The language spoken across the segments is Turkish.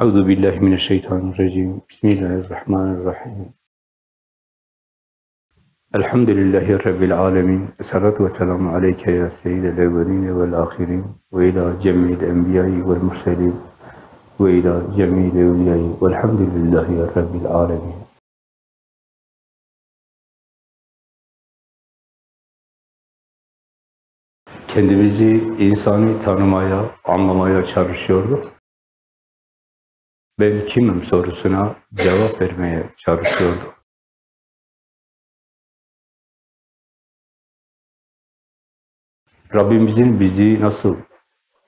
Euzu billahi mineşşeytanirracim. Bismillahirrahmanirrahim. Elhamdülillahi rabbil alamin. Essalatu vesselamu aleyke ya seyyidel evvelin ve'l ahirin ve ila cemil enbiya'i ve'l murselin ve ila cemil evliya'i ve'lhamdülillahi rabbil alamin. Kendimizi insani tanımaya, anlamaya çalışıyorduk. Ben kimim sorusuna cevap vermeye çalışıyordum. Rabbimizin bizi nasıl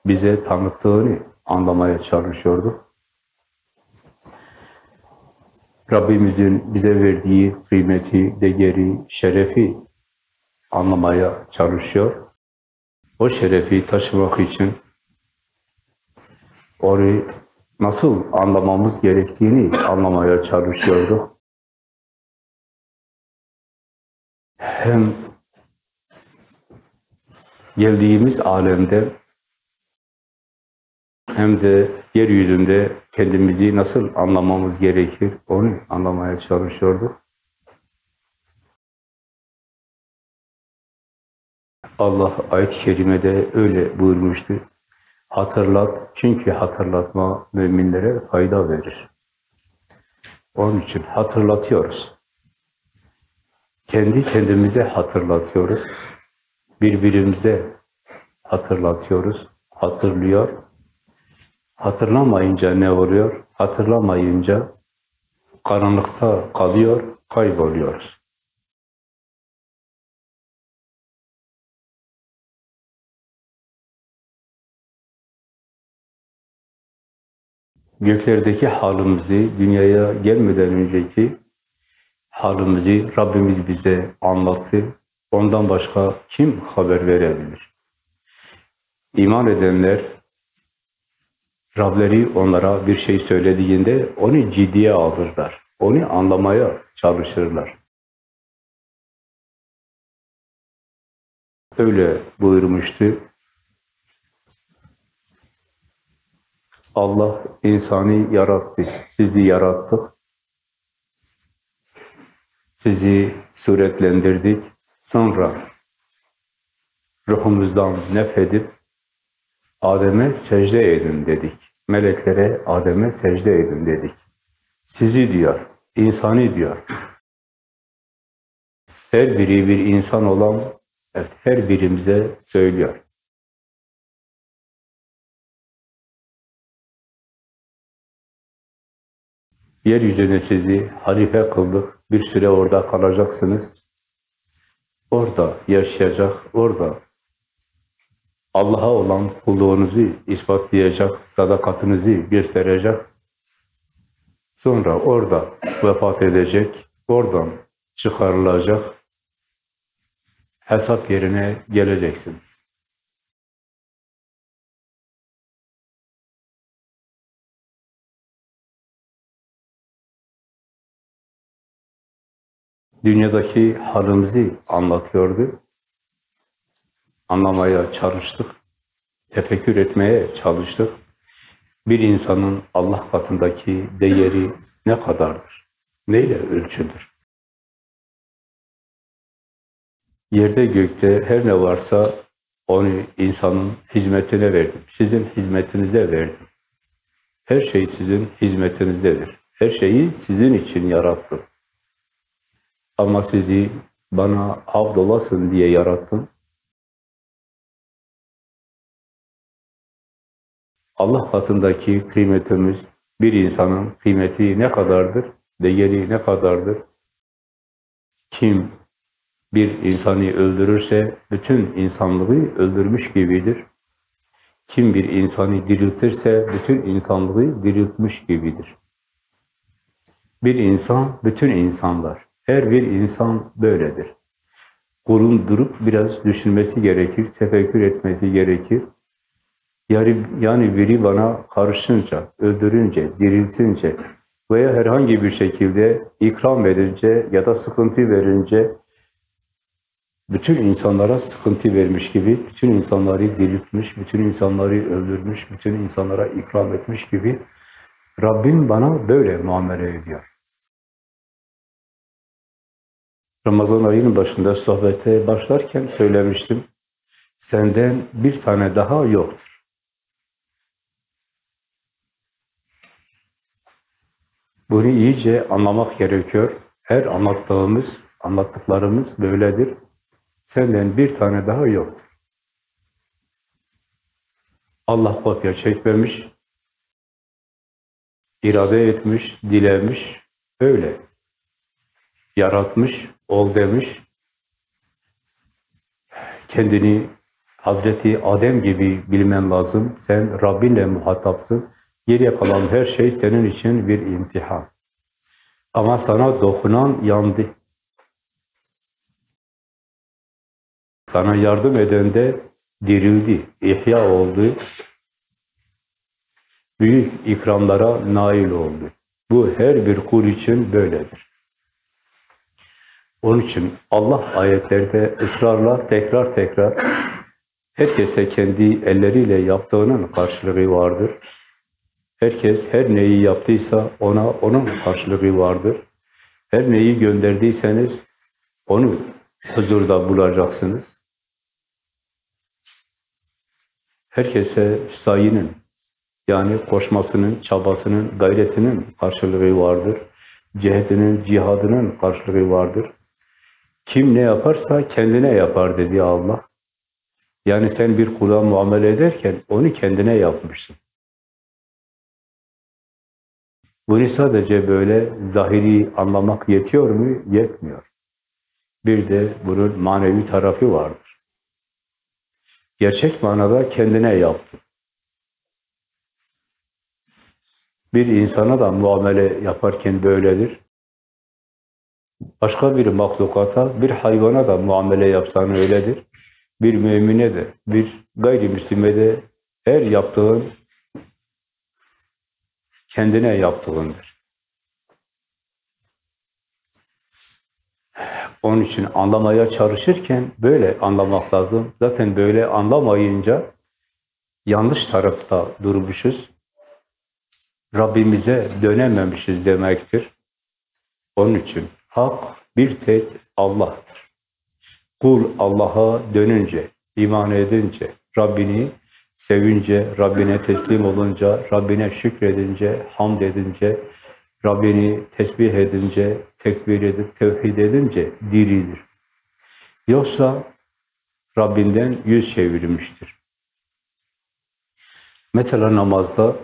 bize tanıttığını anlamaya çalışıyorduk. Rabbimizin bize verdiği kıymeti, değeri, şerefi anlamaya çalışıyor. O şerefi taşımak için onu nasıl anlamamız gerektiğini anlamaya çalışıyorduk. Hem geldiğimiz alemde hem de yeryüzünde kendimizi nasıl anlamamız gerekir onu anlamaya çalışıyorduk. Allah ayet-i kerimede öyle buyurmuştu. Hatırlat, çünkü hatırlatma müminlere fayda verir. Onun için hatırlatıyoruz. Kendi kendimize hatırlatıyoruz. Birbirimize hatırlatıyoruz. Hatırlıyor. Hatırlamayınca ne oluyor? Hatırlamayınca karanlıkta kalıyor, kayboluyoruz. Göklerdeki halimizi, dünyaya gelmeden önceki halimizi Rabbimiz bize anlattı. Ondan başka kim haber verebilir? İman edenler, Rableri onlara bir şey söylediğinde onu ciddiye alırlar. Onu anlamaya çalışırlar. Öyle buyurmuştu. Allah insanı yarattı, sizi yarattık. Sizi suretlendirdik. Sonra ruhumuzdan nefedip Adem'e secde edin dedik. Meleklere Adem'e secde edin dedik. Sizi diyor, insanı diyor. Her biri bir insan olan, evet, her birimize söylüyor. Yeryüzüne sizi halife kıldık. Bir süre orada kalacaksınız. Orada yaşayacak, orada Allah'a olan kulluğunuzu ispatlayacak, sadakatinizi gösterecek. Sonra orada vefat edecek, oradan çıkarılacak, hesap yerine geleceksiniz. Dünyadaki halimizi anlatıyordu. Anlamaya çalıştık, tefekkür etmeye çalıştık. Bir insanın Allah katındaki değeri ne kadardır? Neyle ölçülür? Yerde gökte her ne varsa onu insanın hizmetine verdim. Sizin hizmetinize verdim. Her şey sizin hizmetinizdedir. Her şeyi sizin için yarattım. Ama sizi bana abd diye yarattım. Allah katındaki kıymetimiz, bir insanın kıymeti ne kadardır, değeri ne kadardır? Kim bir insanı öldürürse bütün insanlığı öldürmüş gibidir. Kim bir insanı diriltirse bütün insanlığı diriltmiş gibidir. Bir insan, bütün insanlar. Her bir insan böyledir. Kulun durup biraz düşünmesi gerekir, tefekkür etmesi gerekir. Yani, yani biri bana karışınca, öldürünce, diriltince veya herhangi bir şekilde ikram verince ya da sıkıntı verince bütün insanlara sıkıntı vermiş gibi, bütün insanları diriltmiş, bütün insanları öldürmüş, bütün insanlara ikram etmiş gibi Rabbim bana böyle muamele ediyor. Ramazan ayının başında sohbete başlarken söylemiştim. Senden bir tane daha yoktur. Bunu iyice anlamak gerekiyor. Her anlattığımız, anlattıklarımız böyledir. Senden bir tane daha yoktur. Allah kopya çekmemiş, irade etmiş, dilemiş, öyle. Yaratmış, ol demiş. Kendini Hazreti Adem gibi bilmen lazım. Sen Rabbinle muhataptın. Geriye kalan her şey senin için bir imtihan. Ama sana dokunan yandı. Sana yardım eden de dirildi, ihya oldu. Büyük ikramlara nail oldu. Bu her bir kul için böyledir. Onun için Allah ayetlerde ısrarla tekrar tekrar herkese kendi elleriyle yaptığının karşılığı vardır. Herkes her neyi yaptıysa ona onun karşılığı vardır. Her neyi gönderdiyseniz onu huzurda bulacaksınız. Herkese sayının, yani koşmasının, çabasının, gayretinin karşılığı vardır. Cihetinin, cihadının karşılığı vardır. Kim ne yaparsa kendine yapar dedi Allah. Yani sen bir kula muamele ederken onu kendine yapmışsın. Bunu sadece böyle zahiri anlamak yetiyor mu? Yetmiyor. Bir de bunun manevi tarafı vardır. Gerçek manada kendine yaptın. Bir insana da muamele yaparken böyledir. Başka bir mahlukata, bir hayvana da muamele yapsan öyledir. Bir mümine de, bir gayrimüslime de her yaptığın kendine yaptığındır. Onun için anlamaya çalışırken böyle anlamak lazım. Zaten böyle anlamayınca yanlış tarafta durmuşuz. Rabbimize dönememişiz demektir. Onun için hak bir tek Allah'tır. Kul Allah'a dönünce, iman edince, Rabbini sevince, Rabbine teslim olunca, Rabbine şükredince, hamd edince, Rabbini tesbih edince, tekbir edip tevhid edince diridir. Yoksa Rabbinden yüz çevirmiştir. Mesela namazda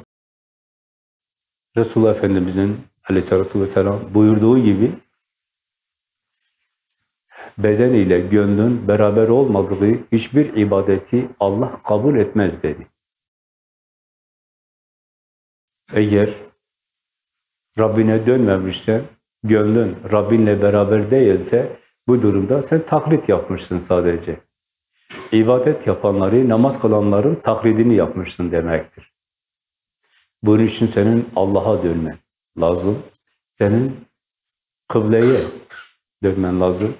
Resulullah Efendimiz'in aleyhissalatü vesselam buyurduğu gibi beden ile gönlün beraber olmadığı hiçbir ibadeti Allah kabul etmez dedi. Eğer Rabbine dönmemişsen, gönlün Rabbinle beraber değilse bu durumda sen taklit yapmışsın sadece. İbadet yapanları, namaz kılanların taklidini yapmışsın demektir. Bunun için senin Allah'a dönmen lazım. Senin kıbleye dönmen lazım.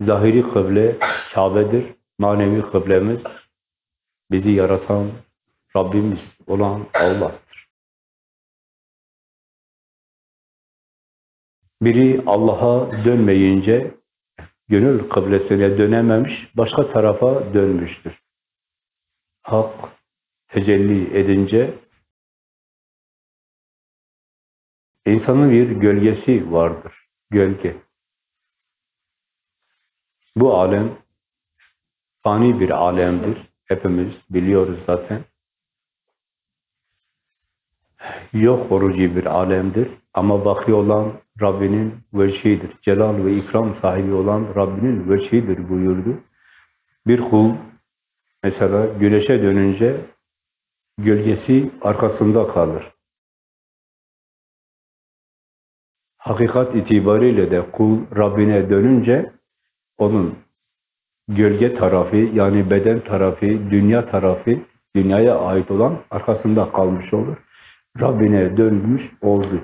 Zahiri kıble Kabe'dir. Manevi kıblemiz bizi yaratan Rabbimiz olan Allah'tır. Biri Allah'a dönmeyince gönül kıblesine dönememiş, başka tarafa dönmüştür. Hak tecelli edince insanın bir gölgesi vardır. Gölge. Bu alem fani bir alemdir. Hepimiz biliyoruz zaten. Yok olucu bir alemdir. Ama baki olan Rabbinin veçhidir. Celal ve ikram sahibi olan Rabbinin veçhidir buyurdu. Bir kul mesela güneşe dönünce gölgesi arkasında kalır. Hakikat itibariyle de kul Rabbine dönünce onun gölge tarafı yani beden tarafı, dünya tarafı, dünyaya ait olan arkasında kalmış olur. Rabbine dönmüş oldu.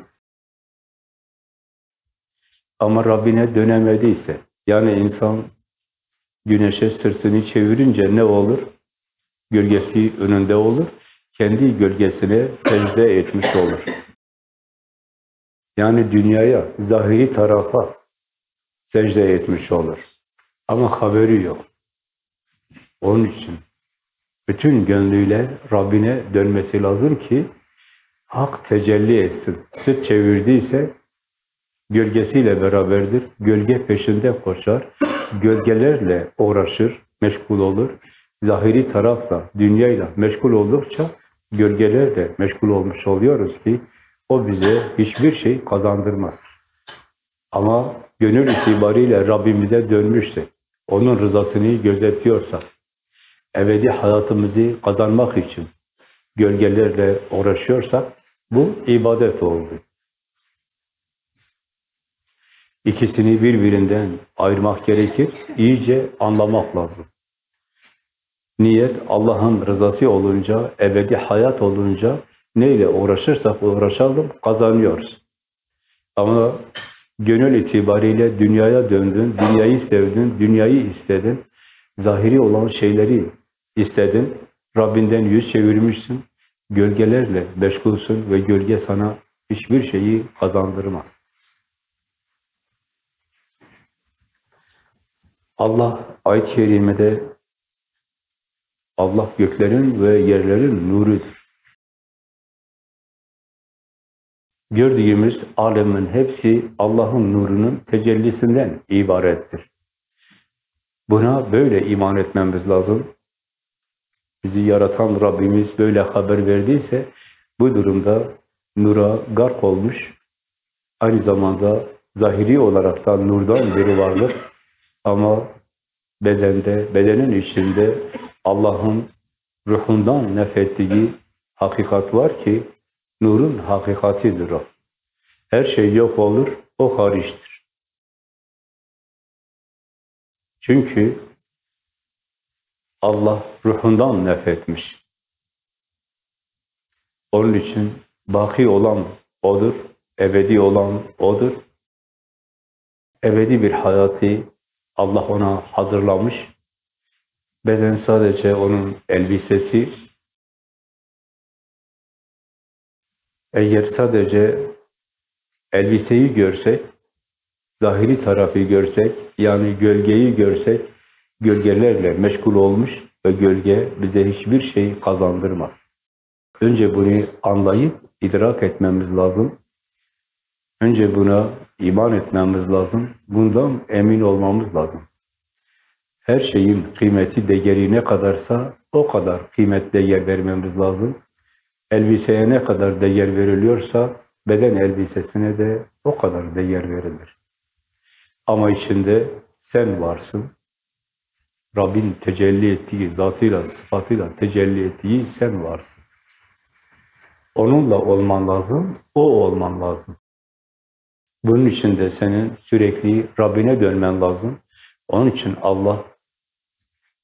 Ama Rabbine dönemediyse, yani insan güneşe sırtını çevirince ne olur? Gölgesi önünde olur. Kendi gölgesine secde etmiş olur. Yani dünyaya, zahiri tarafa secde etmiş olur. Ama haberi yok. Onun için bütün gönlüyle Rabbine dönmesi lazım ki hak tecelli etsin. Sırt çevirdiyse gölgesiyle beraberdir. Gölge peşinde koşar. Gölgelerle uğraşır, meşgul olur. Zahiri tarafla, dünyayla meşgul oldukça gölgelerle meşgul olmuş oluyoruz ki o bize hiçbir şey kazandırmaz. Ama gönül itibariyle Rabbimize dönmüşsek, onun rızasını gözetiyorsak, ebedi hayatımızı kazanmak için gölgelerle uğraşıyorsak, bu ibadet oldu. İkisini birbirinden ayırmak gerekir, iyice anlamak lazım. Niyet Allah'ın rızası olunca, ebedi hayat olunca neyle uğraşırsak uğraşalım kazanıyoruz. Ama gönül itibariyle dünyaya döndün, dünyayı sevdin, dünyayı istedin, zahiri olan şeyleri istedin, Rabbinden yüz çevirmişsin, gölgelerle meşgulsün ve gölge sana hiçbir şeyi kazandırmaz. Allah ayet-i kerimede Allah göklerin ve yerlerin nurudur. Gördüğümüz alemin hepsi Allah'ın nurunun tecellisinden ibarettir. Buna böyle iman etmemiz lazım. Bizi yaratan Rabbimiz böyle haber verdiyse bu durumda nura gark olmuş, aynı zamanda zahiri olarak da nurdan biri varlık ama bedende, bedenin içinde Allah'ın ruhundan nefettiği hakikat var ki nurun hakikatidir o. Her şey yok olur, o hariçtir. Çünkü Allah ruhundan nefetmiş. Onun için baki olan O'dur, ebedi olan O'dur. Ebedi bir hayatı Allah ona hazırlamış. Beden sadece onun elbisesi. Eğer sadece elbiseyi görsek, zahiri tarafı görsek, yani gölgeyi görsek, gölgelerle meşgul olmuş ve gölge bize hiçbir şey kazandırmaz. Önce bunu anlayıp idrak etmemiz lazım. Önce buna iman etmemiz lazım. Bundan emin olmamız lazım. Her şeyin kıymeti, değeri ne kadarsa o kadar kıymet, değer vermemiz lazım. Elbiseye ne kadar değer veriliyorsa beden elbisesine de o kadar değer verilir. Ama içinde sen varsın. Rabbin tecelli ettiği, zatıyla, sıfatıyla tecelli ettiği sen varsın. Onunla olman lazım, o olman lazım. Bunun için de senin sürekli Rabbine dönmen lazım. Onun için Allah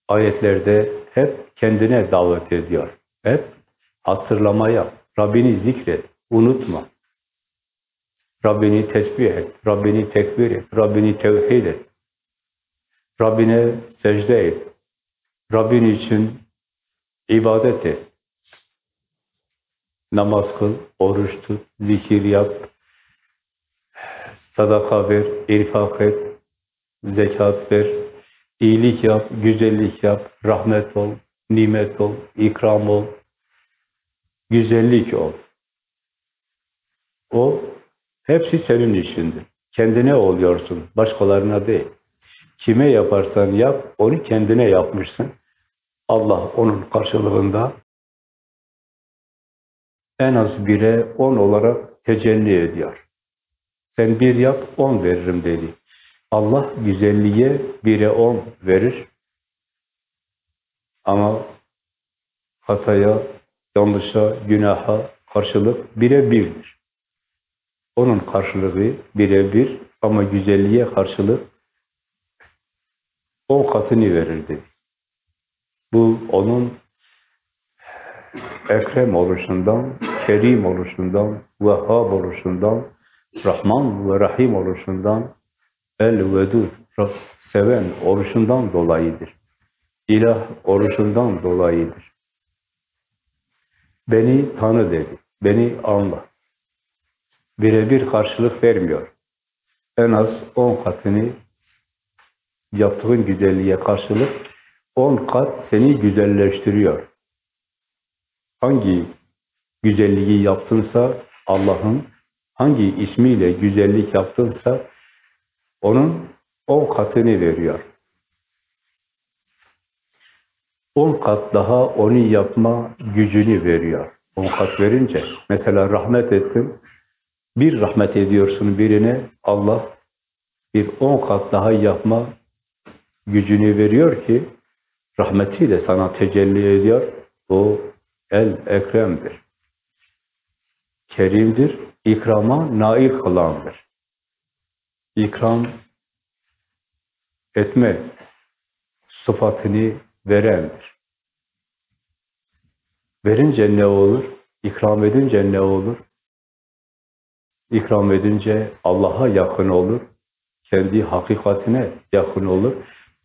ayetlerde hep kendine davet ediyor. Hep hatırlamaya, Rabbini zikret, unutma. Rabbini tesbih et, Rabbini tekbir et, Rabbini tevhid et. Rabbine secde et. Rabbin için ibadet et. Namaz kıl, oruç tut, zikir yap, sadaka ver, infak et, zekat ver, iyilik yap, güzellik yap, rahmet ol, nimet ol, ikram ol, güzellik ol. O hepsi senin içindir. Kendine oluyorsun, başkalarına değil. Kime yaparsan yap, onu kendine yapmışsın. Allah onun karşılığında en az bire on olarak tecelli ediyor. Sen bir yap, on veririm dedi. Allah güzelliğe bire on verir. Ama hataya, yanlışa, günaha karşılık bire birdir. Onun karşılığı bire bir ama güzelliğe karşılık on katını verir dedi. Bu onun ekrem oluşundan, kerim oluşundan, vehhab oluşundan, Rahman ve Rahim oluşundan, El-Vedud, seven oluşundan dolayıdır. İlah oluşundan dolayıdır. Beni tanı dedi, beni anla. birebir karşılık vermiyor. En az on katını yaptığın güzelliğe karşılık on kat seni güzelleştiriyor. Hangi güzelliği yaptınsa Allah'ın hangi ismiyle güzellik yaptınsa onun on katını veriyor. On kat daha onu yapma gücünü veriyor. On kat verince, mesela rahmet ettim, bir rahmet ediyorsun birine, Allah bir on kat daha yapma gücünü veriyor ki, rahmetiyle sana tecelli ediyor. O el ekremdir. Kerimdir, ikrama nail kılandır. İkram etme sıfatını verendir. Verince ne olur? İkram edince ne olur? İkram edince Allah'a yakın olur, kendi hakikatine yakın olur.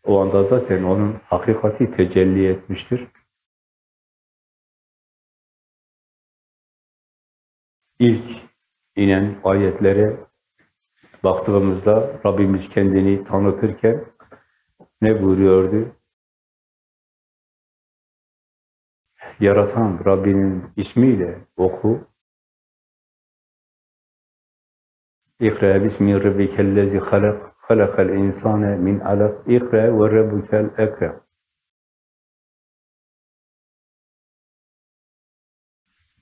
O anda zaten onun hakikati tecelli etmiştir. İlk inen ayetlere baktığımızda Rabbimiz kendini tanıtırken ne buyuruyordu? Yaratan Rabbinin ismiyle oku. İkra bismi rabbikellezi halak, halakal insane min alak, ikra ve rabbukel ekrem.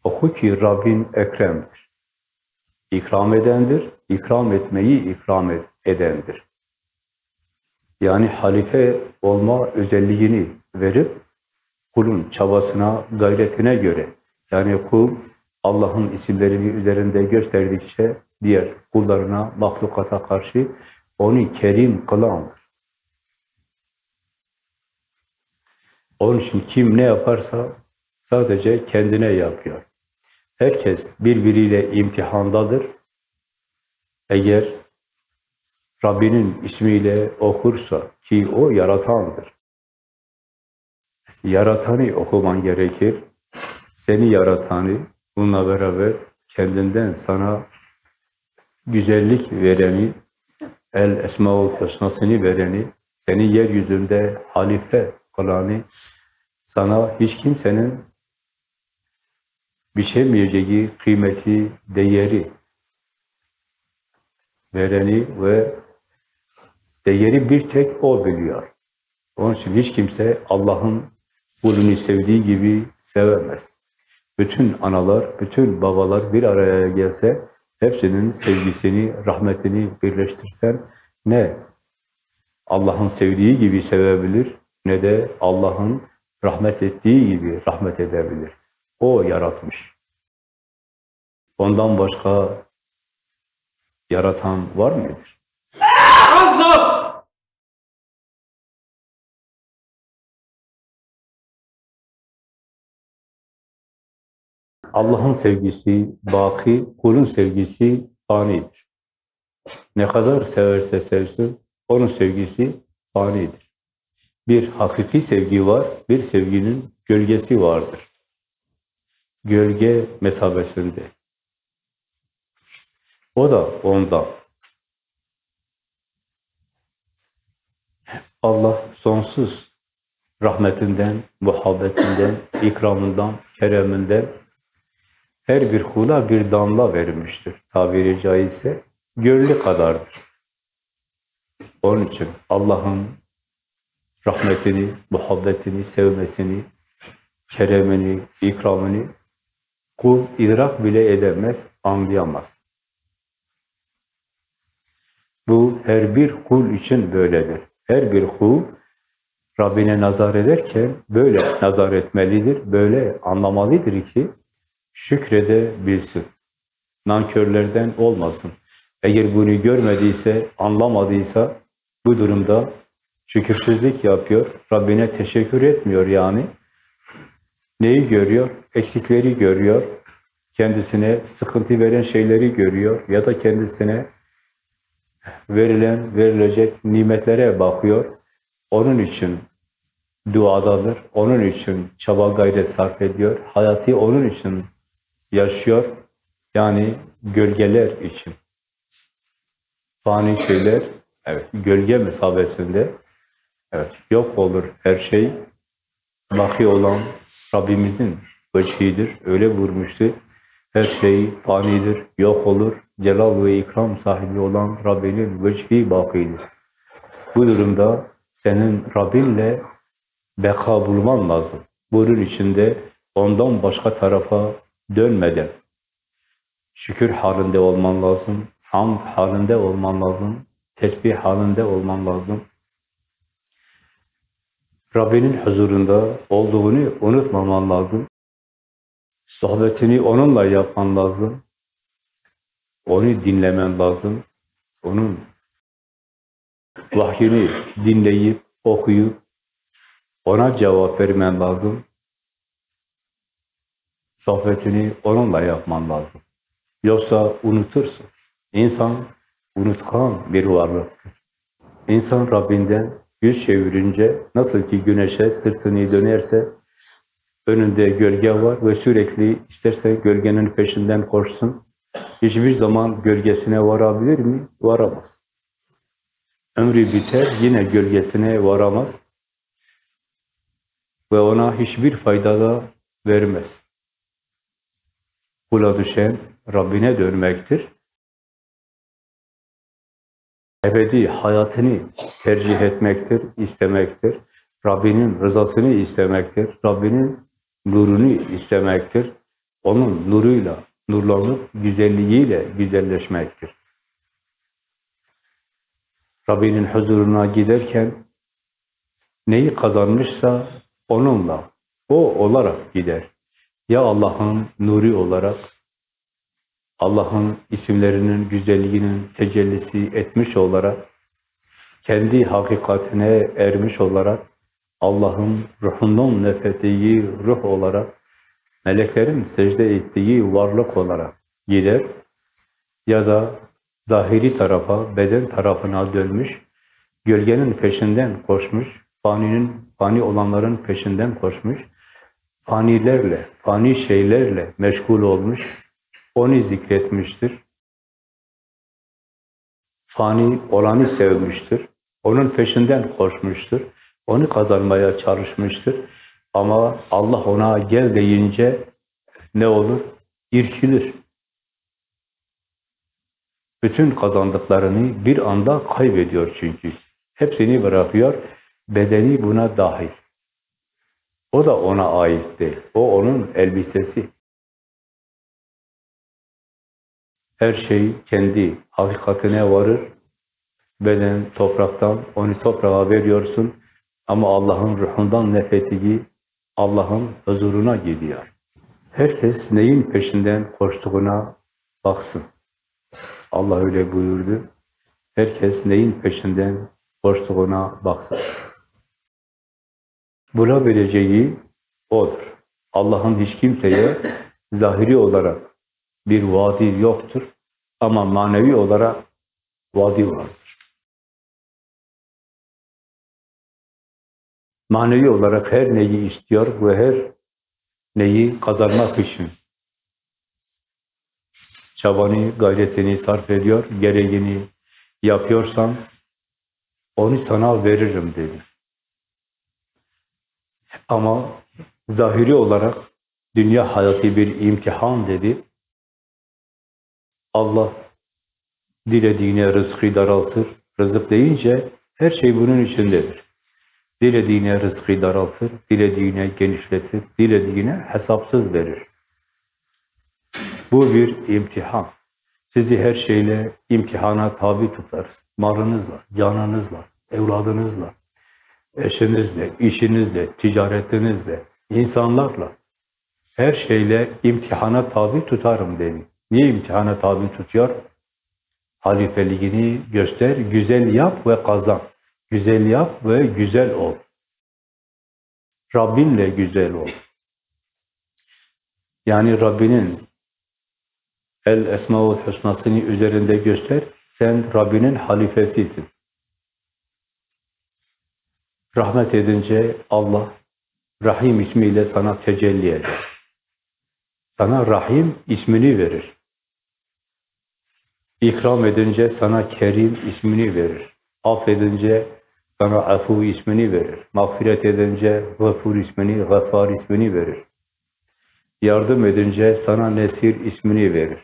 Oku ki Rabbin ekremdir. İkram edendir, ikram etmeyi ikram edendir. Yani halife olma özelliğini verip kulun çabasına, gayretine göre yani kul Allah'ın isimlerini üzerinde gösterdikçe diğer kullarına, mahlukata karşı onu kerim kılandır. Onun için kim ne yaparsa sadece kendine yapıyor. Herkes birbiriyle imtihandadır. Eğer Rabbinin ismiyle okursa ki o yaratandır. Yaratanı okuman gerekir. Seni yaratanı bununla beraber kendinden sana güzellik vereni, el esmaul husnasını vereni, seni yeryüzünde halife kılanı, sana hiç kimsenin biçemeyeceği kıymeti, değeri vereni ve değeri bir tek O biliyor. Onun için hiç kimse Allah'ın kulünü sevdiği gibi sevemez. Bütün analar, bütün babalar bir araya gelse, hepsinin sevgisini, rahmetini birleştirsen ne Allah'ın sevdiği gibi sevebilir, ne de Allah'ın rahmet ettiği gibi rahmet edebilir. O yaratmış. Ondan başka yaratan var mıdır? Allah! Allah'ın sevgisi baki, kulun sevgisi fanidir. Ne kadar severse sevsin, onun sevgisi fanidir. Bir hakiki sevgi var, bir sevginin gölgesi vardır. Gölge mesabesinde. O da ondan. Allah sonsuz rahmetinden, muhabbetinden, ikramından, kereminden her bir kula bir damla verilmiştir. Tabiri caizse gölü kadardır. Onun için Allah'ın rahmetini, muhabbetini, sevmesini, keremini, ikramını kul idrak bile edemez, anlayamaz. Bu her bir kul için böyledir. Her bir kul Rabbine nazar ederken böyle nazar etmelidir, böyle anlamalıdır ki şükredebilsin. Nankörlerden olmasın. Eğer bunu görmediyse, anlamadıysa bu durumda şükürsüzlük yapıyor, Rabbine teşekkür etmiyor yani. Neyi görüyor? Eksikleri görüyor, kendisine sıkıntı veren şeyleri görüyor ya da kendisine verilen, verilecek nimetlere bakıyor. Onun için duadadır, onun için çaba gayret sarf ediyor, hayatı onun için yaşıyor. Yani gölgeler için. Fani şeyler, evet, gölge mesabesinde, evet, yok olur her şey. Baki olan Rabbimizin vecihidir, öyle vurmuştu. Her şey fanidir, yok olur. Celal ve ikram sahibi olan Rabbinin vecihi bakidir. Bu durumda senin Rabbinle beka bulman lazım. Bunun içinde ondan başka tarafa dönmeden şükür halinde olman lazım, hamd halinde olman lazım, tesbih halinde olman lazım. Rabbinin huzurunda olduğunu unutmaman lazım. Sohbetini onunla yapman lazım. Onu dinlemen lazım. Onun vahyini dinleyip, okuyup, ona cevap vermen lazım. Sohbetini onunla yapman lazım. Yoksa unutursun. İnsan unutkan bir varlıktır. İnsan Rabbinden yüz çevirince nasıl ki güneşe sırtını dönerse önünde gölge var ve sürekli isterse gölgenin peşinden koşsun. Hiçbir zaman gölgesine varabilir mi? Varamaz. Ömrü biter, yine gölgesine varamaz. Ve ona hiçbir fayda da vermez. Kula düşen Rabbine dönmektir. Ebedi hayatını tercih etmektir, istemektir. Rabbinin rızasını istemektir. Rabbinin nurunu istemektir. Onun nuruyla nurlanıp güzelliğiyle güzelleşmektir. Rabbinin huzuruna giderken neyi kazanmışsa onunla, o olarak gider. Ya Allah'ın nuru olarak, Allah'ın isimlerinin güzelliğinin tecellisi etmiş olarak, kendi hakikatine ermiş olarak, Allah'ın ruhundan nefettiği ruh olarak, meleklerin secde ettiği varlık olarak gider ya da zahiri tarafa, beden tarafına dönmüş, gölgenin peşinden koşmuş, faninin, fani olanların peşinden koşmuş, fanilerle, fani şeylerle meşgul olmuş, onu zikretmiştir. Fani olanı sevmiştir, onun peşinden koşmuştur, onu kazanmaya çalışmıştır. Ama Allah ona gel deyince ne olur? İrkilir. Bütün kazandıklarını bir anda kaybediyor çünkü. Hepsini bırakıyor, bedeni buna dahil. O da ona ait değil. O onun elbisesi. Her şey kendi hakikatine varır. Beden topraktan, onu toprağa veriyorsun. Ama Allah'ın ruhundan nefettiği Allah'ın huzuruna gidiyor. Herkes neyin peşinden koştuğuna baksın. Allah öyle buyurdu. Herkes neyin peşinden koştuğuna baksın. Bulabileceği O'dur. Allah'ın hiç kimseye zahiri olarak bir vaadi yoktur. Ama manevi olarak vaadi vardır. Manevi olarak her neyi istiyor ve her neyi kazanmak için çabanı, gayretini sarf ediyor, gereğini yapıyorsan onu sana veririm dedi. Ama zahiri olarak dünya hayatı bir imtihan dedi. Allah dilediğine rızkı daraltır. Rızık deyince her şey bunun içindedir. Dilediğine rızkı daraltır, dilediğine genişletir, dilediğine hesapsız verir. Bu bir imtihan. Sizi her şeyle imtihana tabi tutarız. Malınızla, canınızla, evladınızla, eşinizle, işinizle, ticaretinizle, insanlarla, her şeyle imtihana tabi tutarım dedi. Niye imtihana tabi tutuyor? Halifeliğini göster, güzel yap ve kazan. Güzel yap ve güzel ol. Rabbinle güzel ol. Yani Rabbinin El Esmaül Hüsna'sını üzerinde göster. Sen Rabbinin halifesisin. Rahmet edince Allah Rahim ismiyle sana tecelli eder. Sana Rahim ismini verir. İkram edince sana Kerim ismini verir. Affedince sana Afu ismini verir. Mağfiret edince Gafur ismini, Gaffar ismini verir. Yardım edince sana Nesir ismini verir.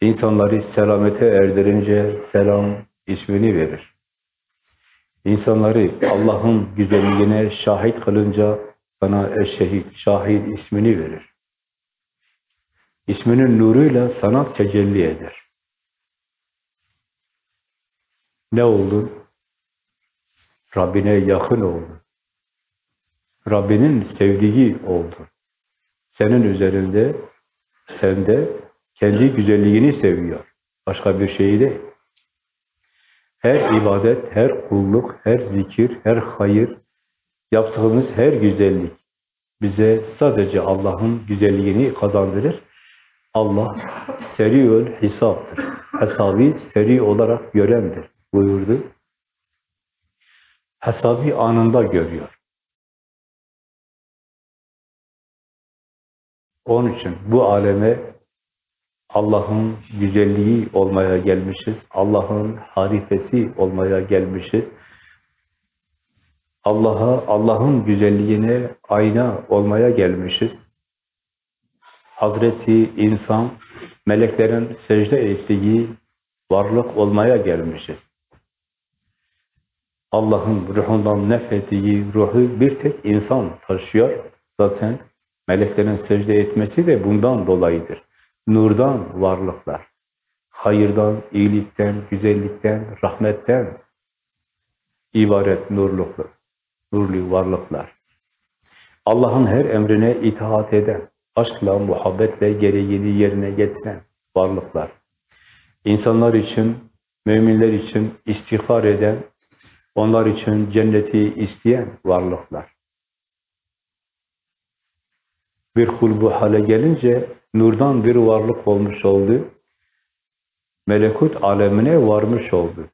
İnsanları selamete erdirince Selam ismini verir. İnsanları Allah'ın güzelliğine şahit kılınca sana Eşşehid, Şahit ismini verir. İsminin nuruyla sana tecelli eder. Ne oldun? Rabbine yakın oldun. Rabbinin sevdiği oldun. Senin üzerinde, sende kendi güzelliğini seviyor. Başka bir şeyi değil. Her ibadet, her kulluk, her zikir, her hayır, yaptığımız her güzellik bize sadece Allah'ın güzelliğini kazandırır. Allah seriül hesaptır. Hesabı seri olarak görendir buyurdu. Hesabı anında görüyor. Onun için bu aleme Allah'ın güzelliği olmaya gelmişiz. Allah'ın harifesi olmaya gelmişiz. Allah'a, Allah'ın güzelliğine ayna olmaya gelmişiz. Hazreti insan, meleklerin secde ettiği varlık olmaya gelmişiz. Allah'ın ruhundan nefettiği ruhu bir tek insan taşıyor. Zaten meleklerin secde etmesi de bundan dolayıdır. Nurdan varlıklar, hayırdan, iyilikten, güzellikten, rahmetten ibaret nurluklar, nurlu varlıklar. Allah'ın her emrine itaat eden, aşkla, muhabbetle gereğini yerine getiren varlıklar. İnsanlar için, müminler için istiğfar eden, onlar için cenneti isteyen varlıklar. Bir kul bu hale gelince nurdan bir varlık olmuş oldu. Melekut alemine varmış oldu.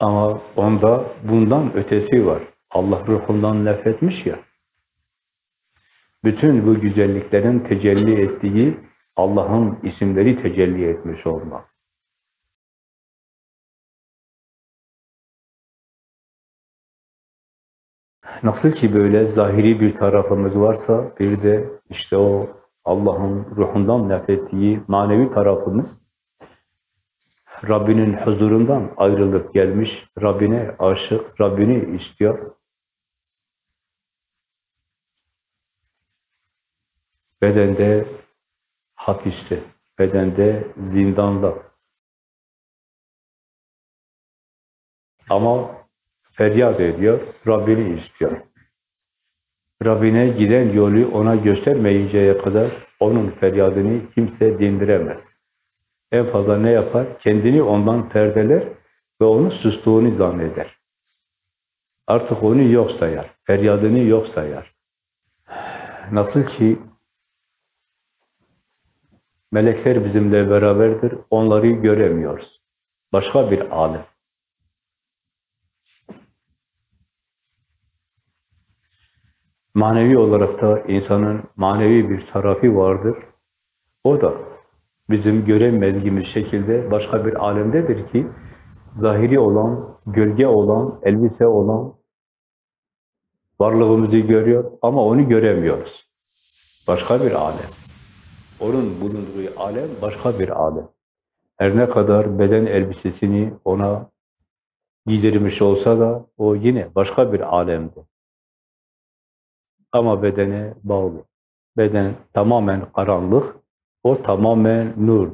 Ama onda bundan ötesi var. Allah ruhundan nefretmiş ya. Bütün bu güzelliklerin tecelli ettiği Allah'ın isimleri tecelli etmiş olmak. Nasıl ki böyle zahiri bir tarafımız varsa bir de işte o Allah'ın ruhundan nefrettiği manevi tarafımız Rabbinin huzurundan ayrılıp gelmiş, Rabbine aşık, Rabbini istiyor. Bedende hapiste, bedende zindanda. Ama feryat ediyor, Rabbini istiyor. Rabbine giden yolu ona göstermeyinceye kadar onun feryadını kimse dindiremez. En fazla ne yapar? Kendini ondan perdeler ve onu sustuğunu zanneder. Artık onu yok sayar, feryadını yok sayar. Nasıl ki melekler bizimle beraberdir, onları göremiyoruz. Başka bir alem. Manevi olarak da insanın manevi bir tarafı vardır. O da bizim göremediğimiz şekilde başka bir alemdedir ki zahiri olan, gölge olan, elbise olan varlığımızı görüyor ama onu göremiyoruz. Başka bir alem. Onun bulunduğu alem başka bir alem. Her ne kadar beden elbisesini ona giydirmiş olsa da o yine başka bir alemde. Ama bedene bağlı. Beden tamamen karanlık, o tamamen nur.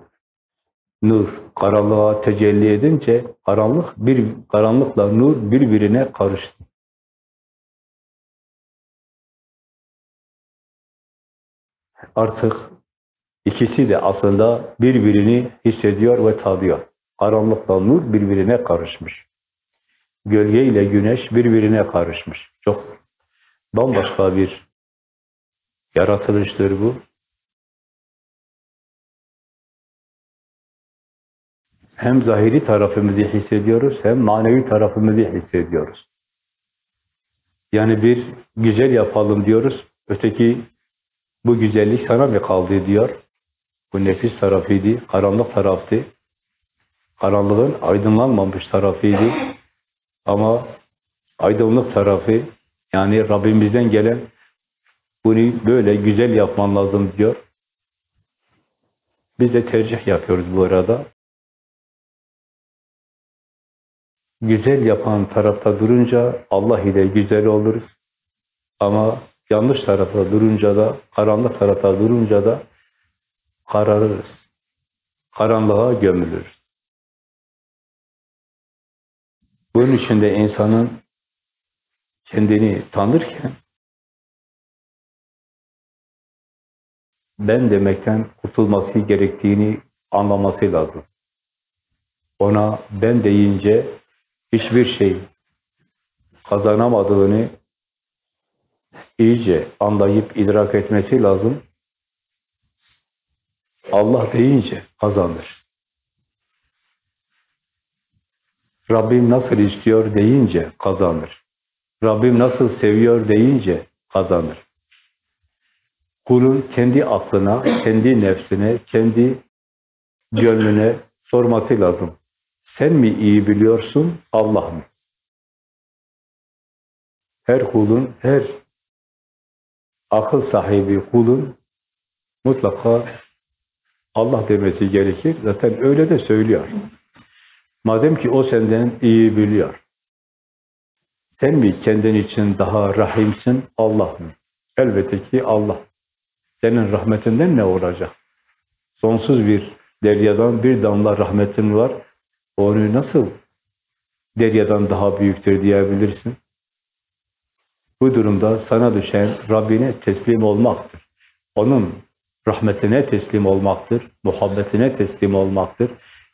Nur karanlığa tecelli edince karanlık bir karanlıkla nur birbirine karıştı. Artık ikisi de aslında birbirini hissediyor ve tadıyor. Karanlıkla nur birbirine karışmış. Gölge ile güneş birbirine karışmış. Çok bambaşka bir yaratılıştır bu. Hem zahiri tarafımızı hissediyoruz, hem manevi tarafımızı hissediyoruz. Yani bir güzel yapalım diyoruz, öteki bu güzellik sana mı kaldı diyor. Bu nefis tarafıydı, karanlık taraftı. Karanlığın aydınlanmamış tarafıydı. Ama aydınlık tarafı, yani Rabbimizden gelen bunu böyle güzel yapman lazım diyor. Biz de tercih yapıyoruz bu arada. Güzel yapan tarafta durunca Allah ile güzel oluruz. Ama yanlış tarafta durunca da, karanlık tarafta durunca da kararırız. Karanlığa gömülürüz. Bunun için de insanın kendini tanırken ben demekten kurtulması gerektiğini anlaması lazım. Ona ben deyince hiçbir şey kazanamadığını iyice anlayıp idrak etmesi lazım. Allah deyince kazanır. Rabbim nasıl istiyor deyince kazanır. Rabbim nasıl seviyor deyince kazanır. Kulun kendi aklına, kendi nefsine, kendi gönlüne sorması lazım. Sen mi iyi biliyorsun, Allah mı? Her kulun, her akıl sahibi kulun mutlaka Allah demesi gerekir. Zaten öyle de söylüyor. Madem ki o senden iyi biliyor. Sen mi kendin için daha rahimsin, Allah mı? Elbette ki Allah. Senin rahmetinden ne olacak? Sonsuz bir deryadan bir damla rahmetin var. Onu nasıl deryadan daha büyüktür diyebilirsin? Bu durumda sana düşen Rabbine teslim olmaktır. Onun rahmetine teslim olmaktır, muhabbetine teslim olmaktır,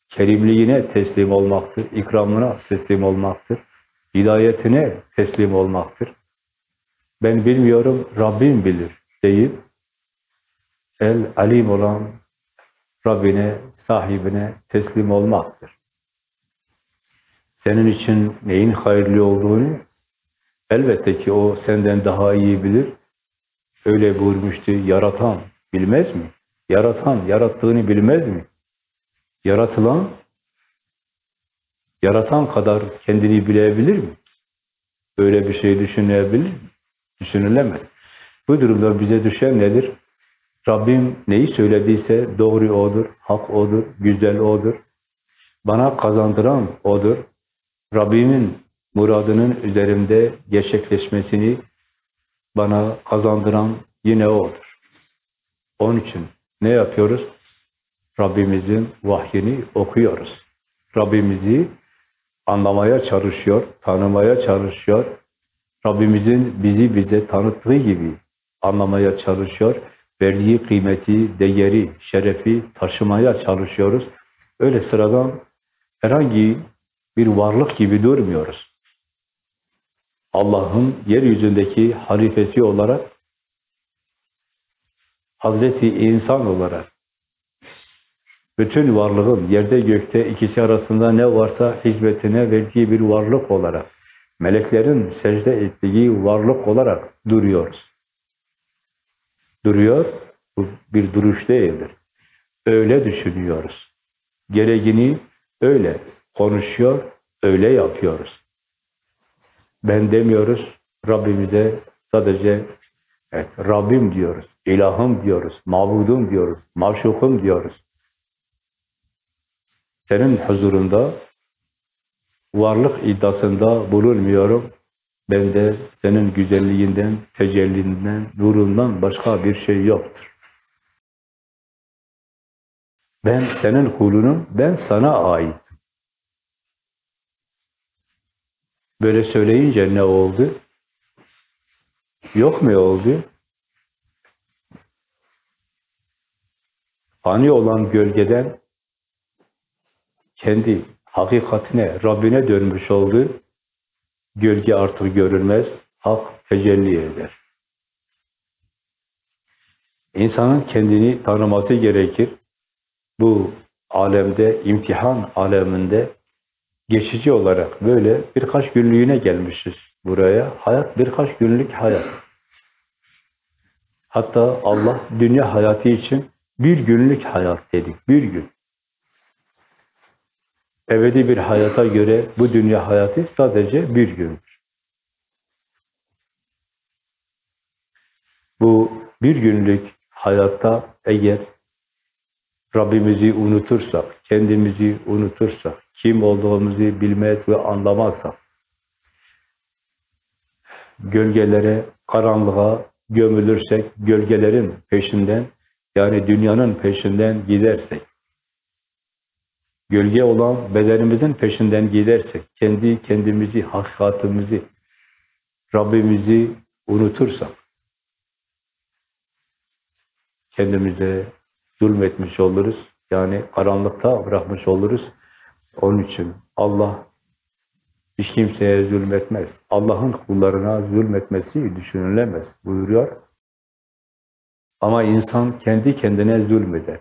kerimliğine teslim olmaktır, ikramına teslim olmaktır, hidayetine teslim olmaktır. Ben bilmiyorum, Rabbim bilir deyip el alim olan Rabbine, sahibine teslim olmaktır. Senin için neyin hayırlı olduğunu elbette ki o senden daha iyi bilir. Öyle buyurmuştu, yaratan bilmez mi? Yaratan, yarattığını bilmez mi? Yaratılan, yaratan kadar kendini bilebilir mi? Öyle bir şey düşünebilir mi? Düşünülemez. Bu durumda bize düşen nedir? Rabbim neyi söylediyse doğru O'dur, hak O'dur, güzel O'dur. Bana kazandıran O'dur. Rabbimin muradının üzerimde gerçekleşmesini bana kazandıran yine O'dur. Onun için ne yapıyoruz? Rabbimizin vahyini okuyoruz. Rabbimizi anlamaya çalışıyor, tanımaya çalışıyor. Rabbimizin bizi bize tanıttığı gibi anlamaya çalışıyor. Verdiği kıymeti, değeri, şerefi taşımaya çalışıyoruz. Öyle sıradan herhangi bir varlık gibi durmuyoruz. Allah'ın yeryüzündeki halifesi olarak, Hazreti insan olarak, bütün varlığın yerde gökte ikisi arasında ne varsa hizmetine verdiği bir varlık olarak, meleklerin secde ettiği varlık olarak duruyoruz. Duruyor, bu bir duruş değildir. Öyle düşünüyoruz. Gereğini öyle konuşuyor, öyle yapıyoruz. Ben demiyoruz, Rabbimize sadece evet, Rabbim diyoruz, ilahım diyoruz, mabudum diyoruz, maşukum diyoruz. Senin huzurunda varlık iddiasında bulunmuyorum. Ben de senin güzelliğinden, tecellinden, nurundan başka bir şey yoktur. Ben senin kulunum, ben sana ait. Böyle söyleyince ne oldu? Yok mu oldu? Fani olan gölgeden kendi hakikatine, Rabbine dönmüş oldu. Gölge artık görülmez, hak tecelli eder. İnsanın kendini tanıması gerekir. Bu alemde, imtihan aleminde geçici olarak böyle birkaç günlüğüne gelmişiz buraya. Hayat birkaç günlük hayat. Hatta Allah dünya hayatı için Bir günlük hayat dedik, bir gün. Ebedi bir hayata göre bu dünya hayatı sadece bir gündür. Bu bir günlük hayatta eğer Rabbimizi unutursak, kendimizi unutursak, kim olduğumuzu bilmez ve anlamazsak, gölgelere, karanlığa gömülürsek, gölgelerin peşinden, yani dünyanın peşinden gidersek, gölge olan bedenimizin peşinden gidersek, kendi kendimizi, hakikatimizi, Rabbimizi unutursak, kendimize zulmetmiş oluruz. Yani karanlıkta bırakmış oluruz. Onun için Allah hiç kimseye zulmetmez. Allah'ın kullarına zulmetmesi düşünülemez buyuruyor. Ama insan kendi kendine zulmeder.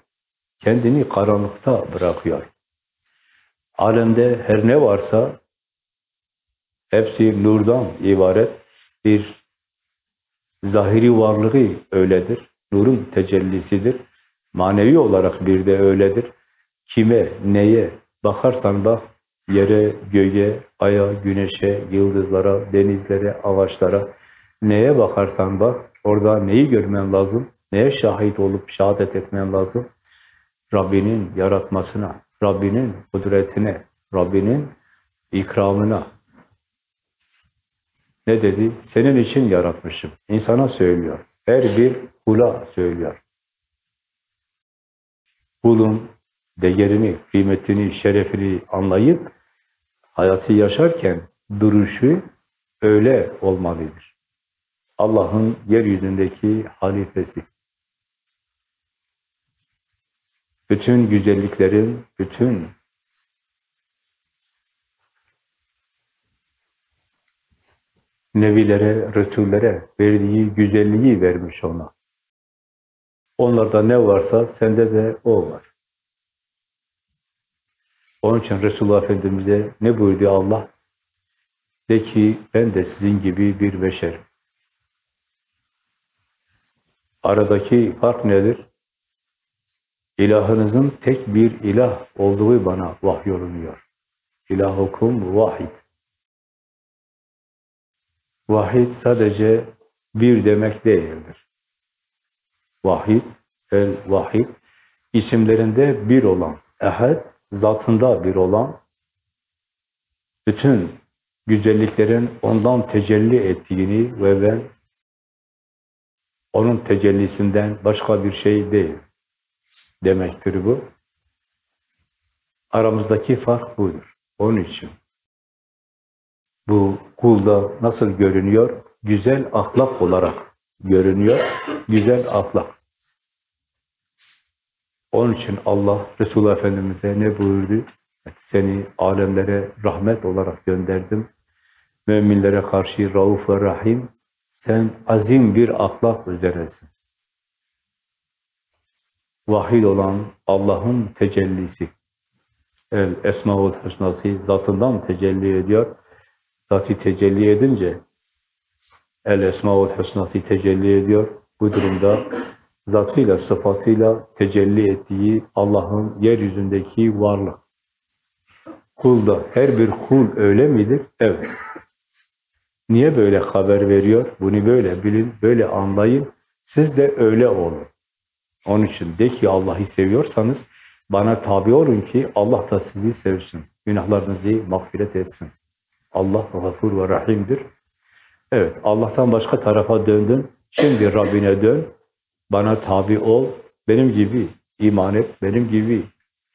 Kendini karanlıkta bırakıyor. Alemde her ne varsa hepsi nurdan ibaret. Bir zahiri varlığı öyledir. Nurun tecellisidir. Manevi olarak bir de öyledir. Kime, neye bakarsan bak, yere, göğe, aya, güneşe, yıldızlara, denizlere, ağaçlara, neye bakarsan bak, orada neyi görmen lazım, neye şahit olup şehadet etmen lazım? Rabbinin yaratmasına, Rabbinin kudretine, Rabbinin ikramına. Ne dedi? Senin için yaratmışım. İnsana söylüyor. Her bir kula söylüyor. Kulun değerini, kıymetini, şerefini anlayıp hayatı yaşarken duruşu öyle olmalıdır. Allah'ın yeryüzündeki halifesi. Bütün güzelliklerin, bütün nevilere, resullere verdiği güzelliği vermiş ona. Onlarda ne varsa sende de o var. Onun için Resulullah Efendimiz'e ne buyurdu Allah? De ki ben de sizin gibi bir beşerim. Aradaki fark nedir? İlahınızın tek bir ilah olduğu bana vahyolunuyor. İlahukum vahid. Vahid sadece bir demek değildir. Vahid, el-vahid, isimlerinde bir olan, ehad, zatında bir olan, bütün güzelliklerin ondan tecelli ettiğini ve ben onun tecellisinden başka bir şey değil demektir bu. Aramızdaki fark budur. Onun için bu kulda nasıl görünüyor? Güzel ahlak olarak görünüyor. Güzel ahlak. Onun için Allah Resulullah Efendimiz'e ne buyurdu? Seni alemlere rahmet olarak gönderdim. Müminlere karşı rauf ve rahim. Sen azim bir ahlak üzeresin. Vahid olan Allah'ın tecellisi. El Esmaül Hüsnası zatından tecelli ediyor. Zatı tecelli edince El Esmaül Hüsnası tecelli ediyor. Bu durumda zatıyla, sıfatıyla tecelli ettiği Allah'ın yeryüzündeki varlık. Kulda her bir kul öyle midir? Evet. Niye böyle haber veriyor? Bunu böyle bilin, böyle anlayın. Siz de öyle olun. Onun için de ki Allah'ı seviyorsanız bana tabi olun ki Allah da sizi sevsin. Günahlarınızı mağfiret etsin. Allah gafur ve rahimdir. Evet, Allah'tan başka tarafa döndün. Şimdi Rabbine dön. Bana tabi ol. Benim gibi iman et. Benim gibi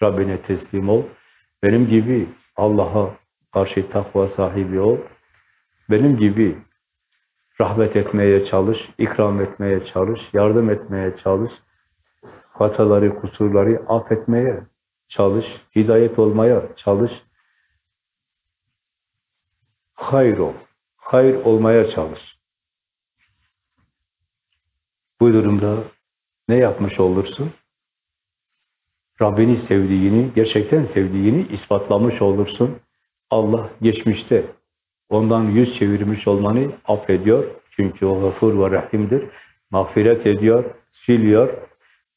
Rabbine teslim ol. Benim gibi Allah'a karşı takva sahibi ol. Benim gibi rahmet etmeye çalış, ikram etmeye çalış, yardım etmeye çalış. Hataları, kusurları affetmeye çalış, hidayet olmaya çalış. Hayır ol, hayır olmaya çalış. Bu durumda ne yapmış olursun? Rabbini sevdiğini, gerçekten sevdiğini ispatlamış olursun. Allah geçmişte ondan yüz çevirmiş olmanı affediyor. Çünkü o gafur ve rahimdir. Mağfiret ediyor, siliyor.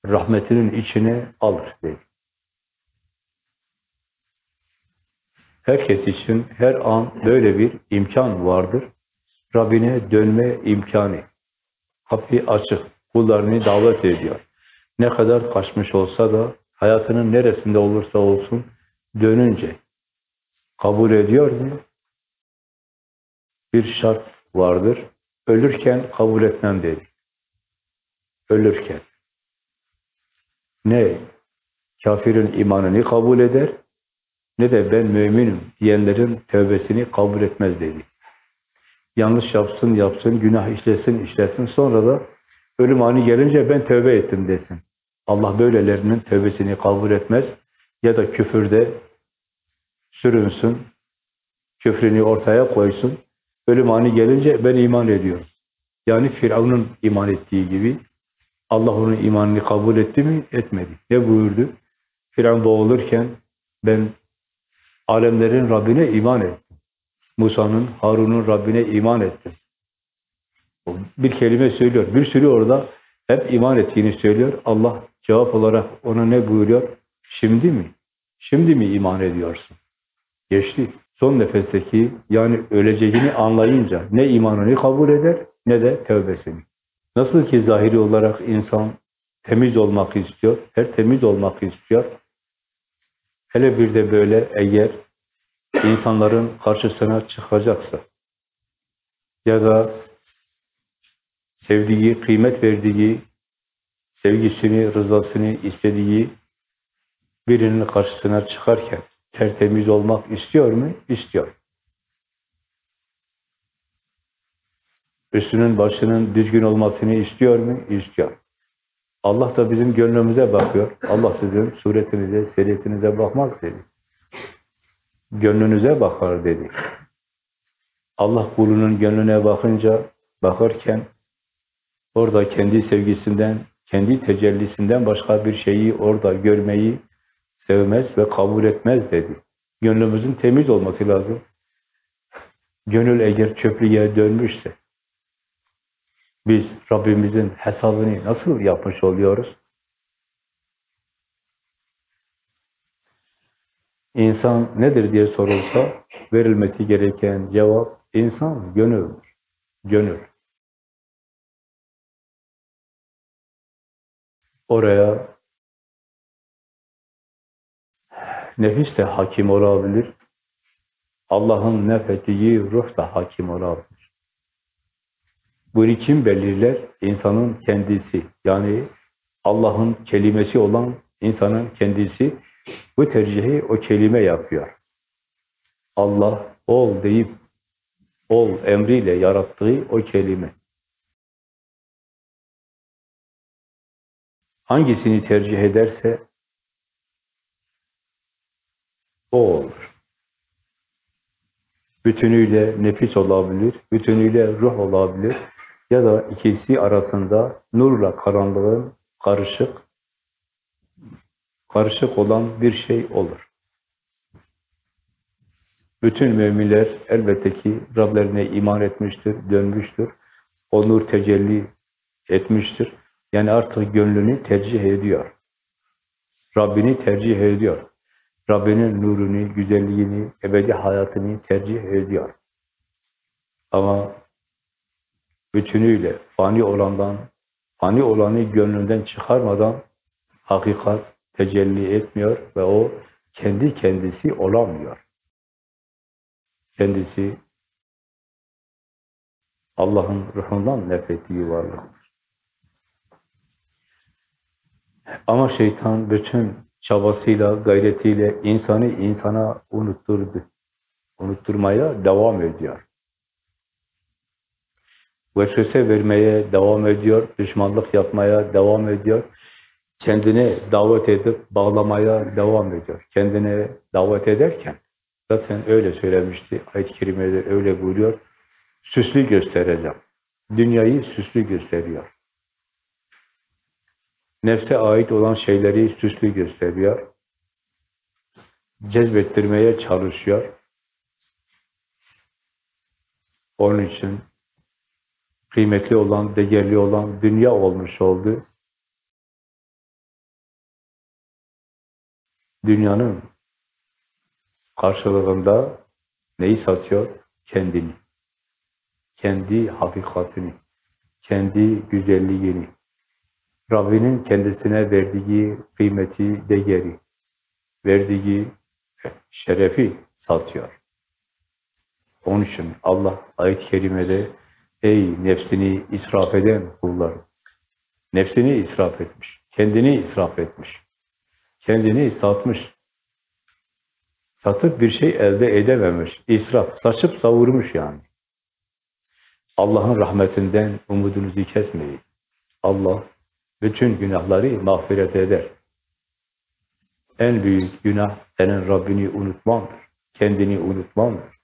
Rahmetinin içine alır dedi. Herkes için her an böyle bir imkan vardır. Rabbine dönme imkanı. Kapı açık. Kullarını davet ediyor. Ne kadar kaçmış olsa da hayatının neresinde olursa olsun dönünce kabul ediyor mu? Bir şart vardır. Ölürken kabul etmem dedi. Ölürken. Ne kafirin imanını kabul eder, ne de ben müminim diyenlerin tövbesini kabul etmez dedi. Yanlış yapsın, yapsın, günah işlesin, işlesin. Sonra da ölüm anı gelince ben tövbe ettim desin. Allah böylelerinin tövbesini kabul etmez. Ya da küfürde sürünsün, küfrünü ortaya koysun. Ölüm anı gelince ben iman ediyorum. Yani Firavun'un iman ettiği gibi Allah onun imanını kabul etti mi? Etmedi. Ne buyurdu? Firavun boğulurken ben alemlerin Rabbine iman ettim. Musa'nın, Harun'un Rabbine iman ettim. Bir kelime söylüyor. Bir sürü orada hep iman ettiğini söylüyor. Allah cevap olarak ona ne buyuruyor? Şimdi mi? Şimdi mi iman ediyorsun? Geçti. Son nefesteki yani öleceğini anlayınca ne imanını kabul eder ne de tövbesini. Nasıl ki zahiri olarak insan temiz olmak istiyor, her temiz olmak istiyor. Hele bir de böyle eğer insanların karşısına çıkacaksa ya da sevdiği, kıymet verdiği, sevgisini, rızasını istediği birinin karşısına çıkarken tertemiz olmak istiyor mu? İstiyor. Üstünün başının düzgün olmasını istiyor mu? İstiyor. Allah da bizim gönlümüze bakıyor. Allah sizin suretinize, seretinize bakmaz dedi. Gönlünüze bakar dedi. Allah kulunun gönlüne bakınca, bakarken orada kendi sevgisinden, kendi tecellisinden başka bir şeyi orada görmeyi sevmez ve kabul etmez dedi. Gönlümüzün temiz olması lazım. Gönül eğer çöplüğe dönmüşse, biz Rabbimizin hesabını nasıl yapmış oluyoruz? İnsan nedir diye sorulsa verilmesi gereken cevap insan gönüldür. Gönül. Oraya nefis de hakim olabilir. Allah'ın nefettiği ruh da hakim olabilir. Bunu kim belirler? İnsanın kendisi. Yani Allah'ın kelimesi olan insanın kendisi bu tercihi o kelime yapıyor. Allah ol deyip ol emriyle yarattığı o kelime. Hangisini tercih ederse o olur. Bütünüyle nefis olabilir, bütünüyle ruh olabilir ya da ikisi arasında nurla karanlığın karışık, karışık olan bir şey olur. Bütün müminler elbette ki Rablerine iman etmiştir, dönmüştür. O nur tecelli etmiştir. Yani artık gönlünü tercih ediyor. Rabbini tercih ediyor. Rabbinin nurunu, güzelliğini, ebedi hayatını tercih ediyor. Ama bütünüyle fani olandan, fani olanı gönlünden çıkarmadan hakikat tecelli etmiyor ve o kendi kendisi olamıyor. Kendisi Allah'ın ruhundan nefrettiği varlıktır. Ama şeytan bütün çabasıyla, gayretiyle insanı insana unutturdu. Unutturmaya devam ediyor. Vesvese vermeye devam ediyor, düşmanlık yapmaya devam ediyor. Kendine davet edip bağlamaya devam ediyor. Kendine davet ederken, zaten öyle söylemişti, ayet-i kerimede öyle buyuruyor. Süslü göstereceğim. Dünyayı süslü gösteriyor. Nefse ait olan şeyleri süslü gösteriyor. Cezbettirmeye çalışıyor. Onun için kıymetli olan, değerli olan dünya olmuş oldu. dünyanın karşılığında neyi satıyor? Kendini. Kendi hakikatini, kendi güzelliğini, Rabbinin kendisine verdiği kıymeti, değeri, verdiği şerefi satıyor. Onun için Allah ayet-i kerimede ey nefsini israf eden kullarım, nefsini israf etmiş, kendini israf etmiş, kendini satmış, satıp bir şey elde edememiş, israf, saçıp savurmuş yani. Allah'ın rahmetinden umudunuzu kesmeyin. Allah bütün günahları mağfiret eder. En büyük günah senin Rabbini unutmandır, kendini unutmandır.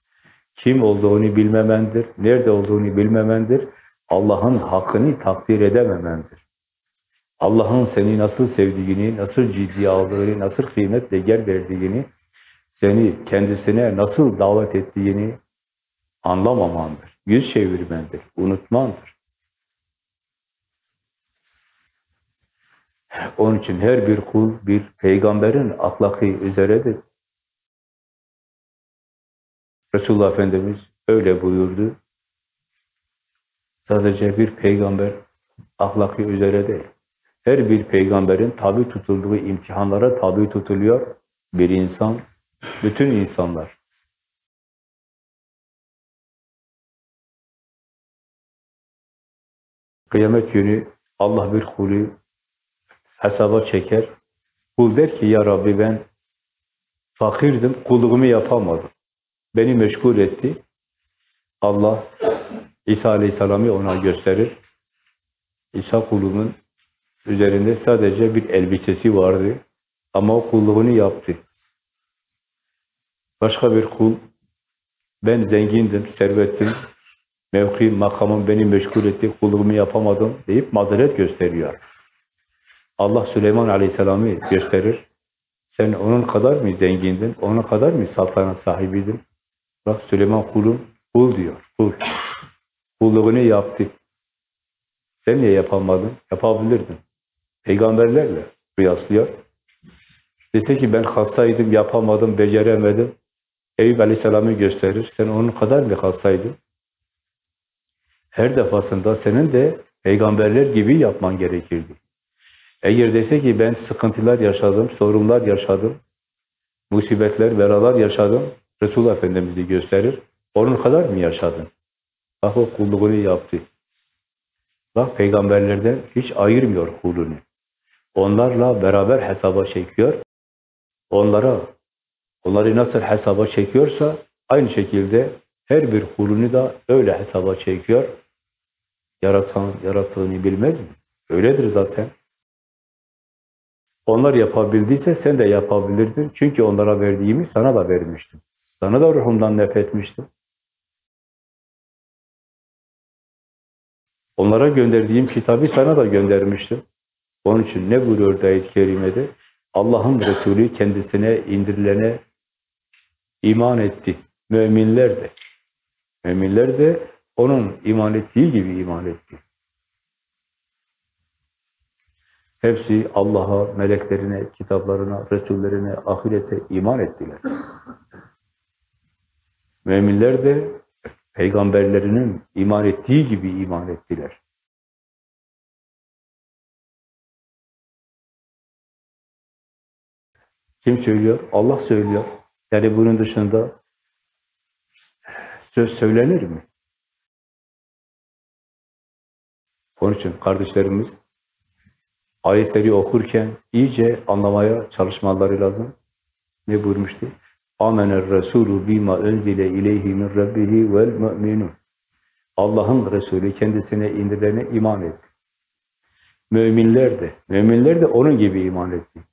Kim olduğunu bilmemendir, nerede olduğunu bilmemendir, Allah'ın hakkını takdir edememendir. Allah'ın seni nasıl sevdiğini, nasıl ciddiye aldığını, nasıl kıymet değer verdiğini, seni kendisine nasıl davet ettiğini anlamamandır. Yüz çevirmendir, unutmandır. Onun için her bir kul bir peygamberin ahlakı üzeredir. Resulullah Efendimiz öyle buyurdu. Sadece bir peygamber ahlakı üzere değil. Her bir peygamberin tabi tutulduğu imtihanlara tabi tutuluyor. Bir insan, bütün insanlar. Kıyamet günü Allah bir kulü hesaba çeker. Kul der ki ya Rabbi ben fakirdim, kulluğumu yapamadım. Beni meşgul etti. Allah İsa Aleyhisselam'ı ona gösterir. İsa kulunun üzerinde sadece bir elbisesi vardı. Ama o kulluğunu yaptı. Başka bir kul, ben zengindim, servetim, mevkim, makamım beni meşgul etti, kulluğumu yapamadım deyip mazeret gösteriyor. Allah Süleyman Aleyhisselam'ı gösterir. Sen onun kadar mı zengindin? Onun kadar mı saltanat sahibiydin? Bak Süleyman kulum, kul diyor, kul. Kulluğunu yaptı. Sen niye yapamadın? Yapabilirdin. Peygamberlerle kıyaslıyor. Dese ki ben hastaydım, yapamadım, beceremedim. Eyüp Aleyhisselam'ı gösterir. Sen onun kadar mı hastaydın? Her defasında senin de peygamberler gibi yapman gerekirdi. Eğer dese ki ben sıkıntılar yaşadım, sorunlar yaşadım, musibetler, belalar yaşadım, Resulullah Efendimiz'i gösterir. Onun kadar mı yaşadın? Bak o kulluğunu yaptı. Bak peygamberlerden hiç ayırmıyor kulunu. Onlarla beraber hesaba çekiyor. Onlara, onları nasıl hesaba çekiyorsa aynı şekilde her bir kulunu da öyle hesaba çekiyor. Yaratan, yarattığını bilmez mi? Öyledir zaten. Onlar yapabildiyse sen de yapabilirdin. Çünkü onlara verdiğimi sana da vermiştim. Sana da ruhumdan nefretmiştim. Onlara gönderdiğim kitabı sana da göndermiştim. Onun için ne buyuruyor ayet-i kerimede? Allah'ın Resulü kendisine indirilene iman etti. Müminler de. Müminler de onun iman ettiği gibi iman etti. Hepsi Allah'a, meleklerine, kitaplarına, Resullerine, ahirete iman ettiler. Müminler de peygamberlerinin iman ettiği gibi iman ettiler. Kim söylüyor? Allah söylüyor. Yani bunun dışında söz söylenir mi? Onun için kardeşlerimiz ayetleri okurken iyice anlamaya çalışmaları lazım. Ne buyurmuştu? Amener Resulü bima önzile ileyhi min rabbihi vel mu'minun. Allah'ın Resulü kendisine indirilene iman etti. Müminler de, müminler de onun gibi iman etti.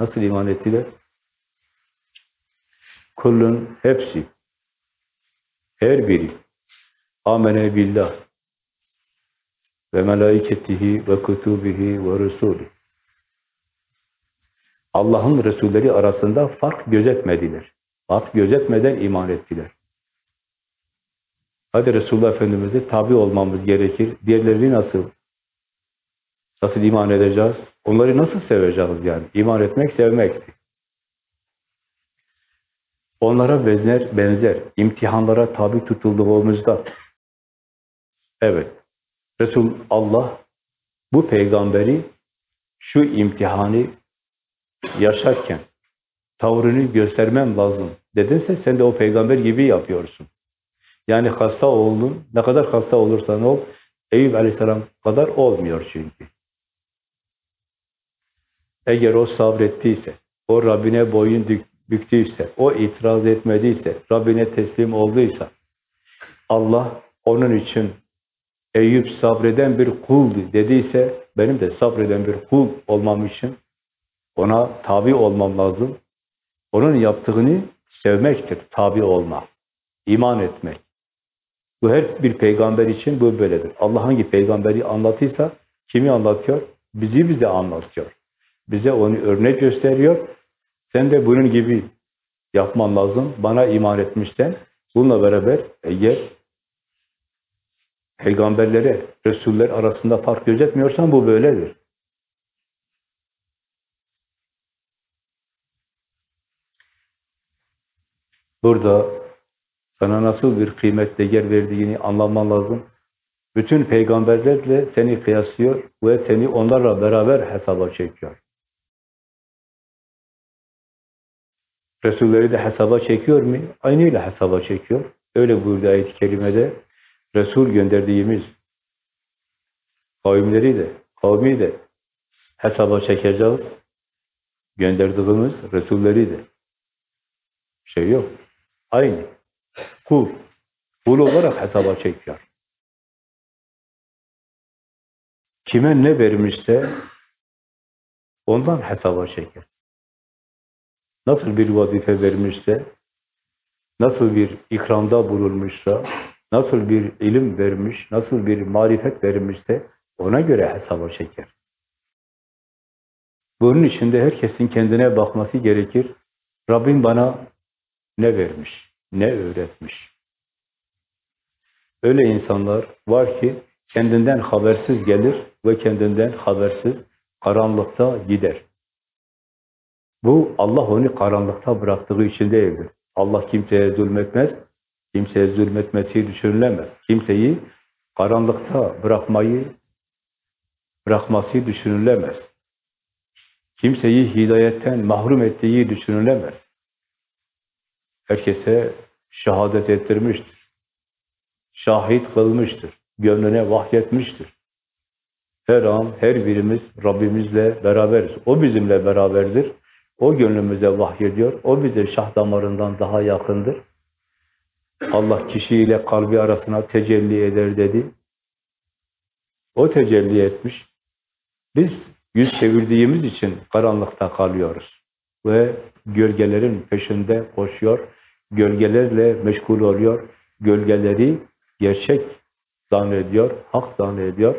Nasıl iman ettiler? Kullun hepsi, her biri amene billah ve melaiketihi ve kutubihi ve resulü. Allah'ın Resulleri arasında fark gözetmediler. Fark gözetmeden iman ettiler. Hadi Resulullah Efendimiz'e tabi olmamız gerekir. Diğerleri nasıl? Nasıl iman edeceğiz? Onları nasıl seveceğiz yani? İman etmek sevmekti. Onlara benzer, benzer imtihanlara tabi tutulduğumuzda evet Resul Allah bu peygamberi şu imtihanı yaşarken tavrını göstermem lazım dedinse sen de o peygamber gibi yapıyorsun. Yani hasta oldun, ne kadar hasta olursan ol, Eyüp Aleyhisselam kadar olmuyor çünkü. Eğer o sabrettiyse, o Rabbine boyun büktüyse, o itiraz etmediyse, Rabbine teslim olduysa, Allah onun için Eyüp sabreden bir kuldu dediyse, benim de sabreden bir kul olmam için ona tabi olmam lazım. Onun yaptığını sevmektir, tabi olmak, iman etmek. Bu her bir peygamber için bu böyledir. Allah hangi peygamberi anlatıysa, kimi anlatıyor? Bizi bize anlatıyor. Bize onu örnek gösteriyor. Sen de bunun gibi yapman lazım. Bana iman etmişsen, bununla beraber eğer peygamberlere, Resuller arasında fark gözetmiyorsan bu böyledir. Burada sana nasıl bir kıymet değer verdiğini anlaman lazım. Bütün peygamberlerle seni kıyaslıyor ve seni onlarla beraber hesaba çekiyor. Resulleri de hesaba çekiyor mu? Aynıyla hesaba çekiyor. Öyle buyurdu ayet-i kerimede. Resul gönderdiğimiz kavimleri de, kavmi de hesaba çekeceğiz. Gönderdiğimiz Resulleri de. Şey yok. Aynı. Kul. Kul olarak hesaba çekiyor. Kime ne vermişse ondan hesaba çeker. Nasıl bir vazife vermişse, nasıl bir ikramda bulunmuşsa, nasıl bir ilim vermiş, nasıl bir marifet vermişse ona göre hesaba çeker. Bunun için de herkesin kendine bakması gerekir. Rabbim bana ne vermiş, ne öğretmiş. Öyle insanlar var ki kendinden habersiz gelir ve kendinden habersiz karanlıkta gider. Bu Allah onu karanlıkta bıraktığı için değildir. Allah kimseye zulmetmez, kimseye zulmetmesi düşünülemez. Kimseyi karanlıkta bırakmayı, bırakması düşünülemez. Kimseyi hidayetten mahrum ettiği düşünülemez. Herkese şehadet ettirmiştir. Şahit kılmıştır. Gönlüne vahyetmiştir. Her an, her birimiz Rabbimizle beraberiz. O bizimle beraberdir. O gönlümüze vahyediyor. O bize şah damarından daha yakındır. Allah kişiyle kalbi arasına tecelli eder dedi. O tecelli etmiş. Biz yüz çevirdiğimiz için karanlıkta kalıyoruz. Ve gölgelerin peşinde koşuyor. Gölgelerle meşgul oluyor. Gölgeleri gerçek zannediyor, hak zannediyor.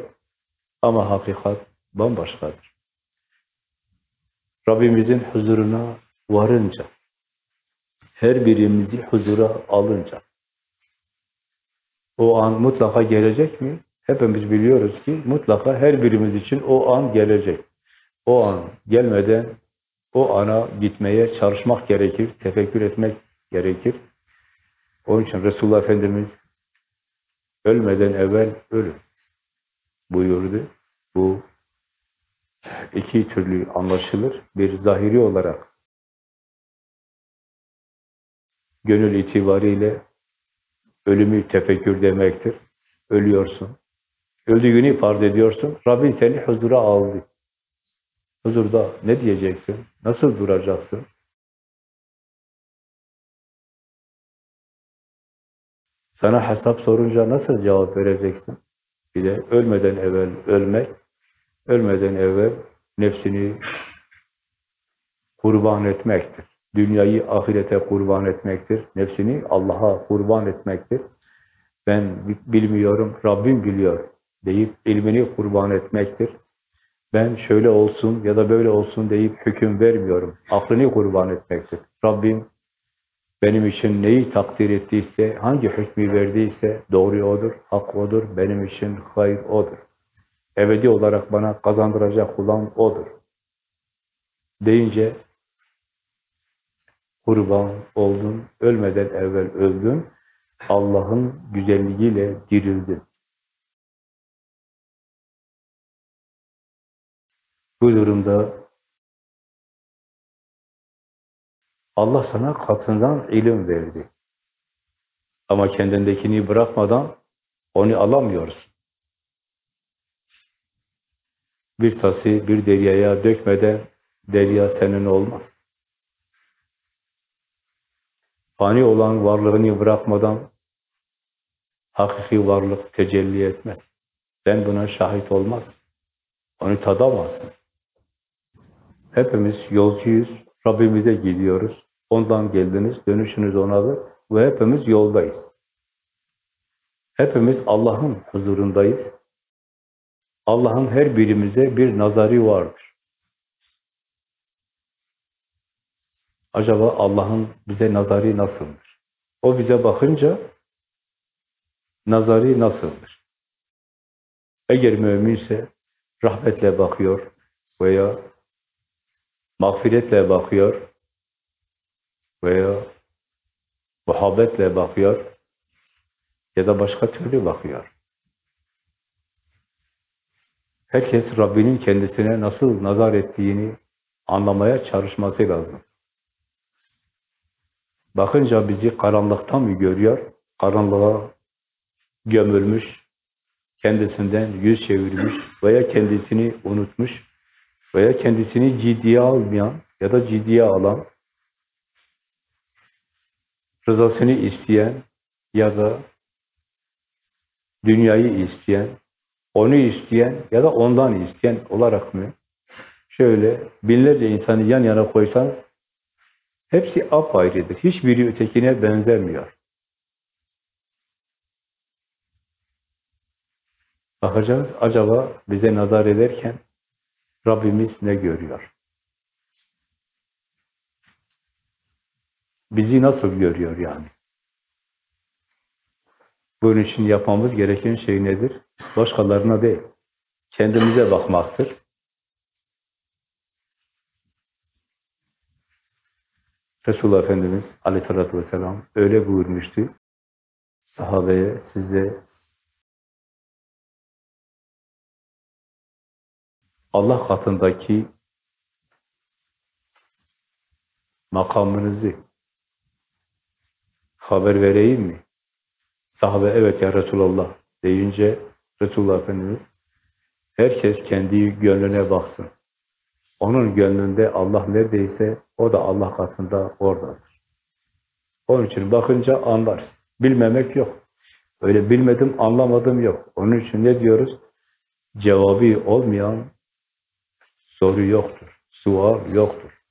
Ama hakikat bambaşkadır. Rabbimizin huzuruna varınca, her birimizi huzura alınca, o an mutlaka gelecek mi? Hepimiz biliyoruz ki mutlaka her birimiz için o an gelecek. O an gelmeden o ana gitmeye çalışmak gerekir, tefekkür etmek gerekir. Onun için Resulullah Efendimiz ölmeden evvel ölün buyurdu. Bu iki türlü anlaşılır. Bir zahiri olarak gönül itibariyle ölümü tefekkür demektir. Ölüyorsun. Öldüğünü farz ediyorsun. Rabbin seni huzura aldı. Huzurda ne diyeceksin? Nasıl duracaksın? Sana hesap sorunca nasıl cevap vereceksin? Bir de ölmeden evvel ölmek, ölmeden evvel nefsini kurban etmektir. Dünyayı ahirete kurban etmektir. Nefsini Allah'a kurban etmektir. Ben bilmiyorum, Rabbim biliyor deyip ilmini kurban etmektir. Ben şöyle olsun ya da böyle olsun deyip hüküm vermiyorum. Aklını kurban etmektir. Rabbim benim için neyi takdir ettiyse, hangi hükmü verdiyse doğru odur, hak odur, benim için hayır odur ebedi olarak bana kazandıracak olan O'dur. Deyince kurban oldun, ölmeden evvel öldün, Allah'ın güzelliğiyle dirildin. Bu durumda Allah sana katından ilim verdi. Ama kendindekini bırakmadan onu alamıyoruz. Bir tası bir deryaya dökmeden derya senin olmaz. Fani olan varlığını bırakmadan hakiki varlık tecelli etmez. Ben buna şahit olmaz. Onu tadamazsın. Hepimiz yolcuyuz. Rabbimize gidiyoruz. Ondan geldiniz, dönüşünüz onadır ve hepimiz yoldayız. Hepimiz Allah'ın huzurundayız. Allah'ın her birimize bir nazari vardır. Acaba Allah'ın bize nazari nasıldır? O bize bakınca nazari nasıldır? Eğer müminse rahmetle bakıyor veya mağfiretle bakıyor veya muhabbetle bakıyor ya da başka türlü bakıyor. Herkes Rabbinin kendisine nasıl nazar ettiğini anlamaya çalışması lazım. Bakınca bizi karanlıktan mı görüyor? Karanlığa gömülmüş, kendisinden yüz çevirmiş veya kendisini unutmuş veya kendisini ciddiye almayan ya da ciddiye alan, rızasını isteyen ya da dünyayı isteyen, onu isteyen ya da ondan isteyen olarak mı? Şöyle binlerce insanı yan yana koysanız hepsi apayrıdır. Hiçbiri ötekine benzemiyor. Bakacağız acaba bize nazar ederken Rabbimiz ne görüyor? Bizi nasıl görüyor yani? Bunun için yapmamız gereken şey nedir? Başkalarına değil, kendimize bakmaktır. Resulullah Efendimiz aleyhissalatü vesselam öyle buyurmuştu. Sahabeye, size Allah katındaki makamınızı haber vereyim mi? Sahabe evet ya Resulallah deyince Resulullah Efendimiz herkes kendi gönlüne baksın. Onun gönlünde Allah neredeyse o da Allah katında oradadır. Onun için bakınca anlarsın. Bilmemek yok. Öyle bilmedim, anlamadım yok. Onun için ne diyoruz? Cevabı olmayan soru yoktur. Sual yoktur.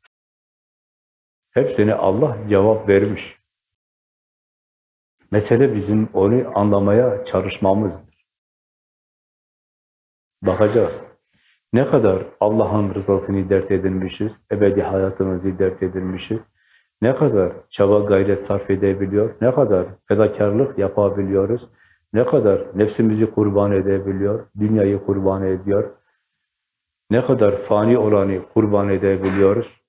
Hepsine Allah cevap vermiş. Mesele bizim onu anlamaya çalışmamızdır. Bakacağız. Ne kadar Allah'ın rızasını dert edinmişiz, ebedi hayatımızı dert edinmişiz, ne kadar çaba gayret sarf edebiliyor, ne kadar fedakarlık yapabiliyoruz, ne kadar nefsimizi kurban edebiliyor, dünyayı kurban ediyor, ne kadar fani olanı kurban edebiliyoruz,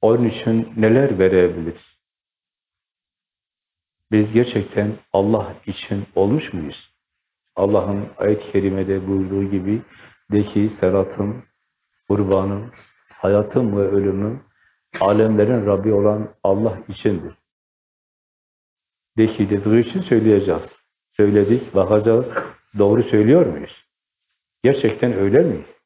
onun için neler verebiliriz? Biz gerçekten Allah için olmuş muyuz? Allah'ın ayet-i kerimede buyurduğu gibi de ki seratım, kurbanım, hayatım ve ölümüm alemlerin Rabbi olan Allah içindir. De ki dediği için söyleyeceğiz. Söyledik, bakacağız. Doğru söylüyor muyuz? Gerçekten öyle miyiz?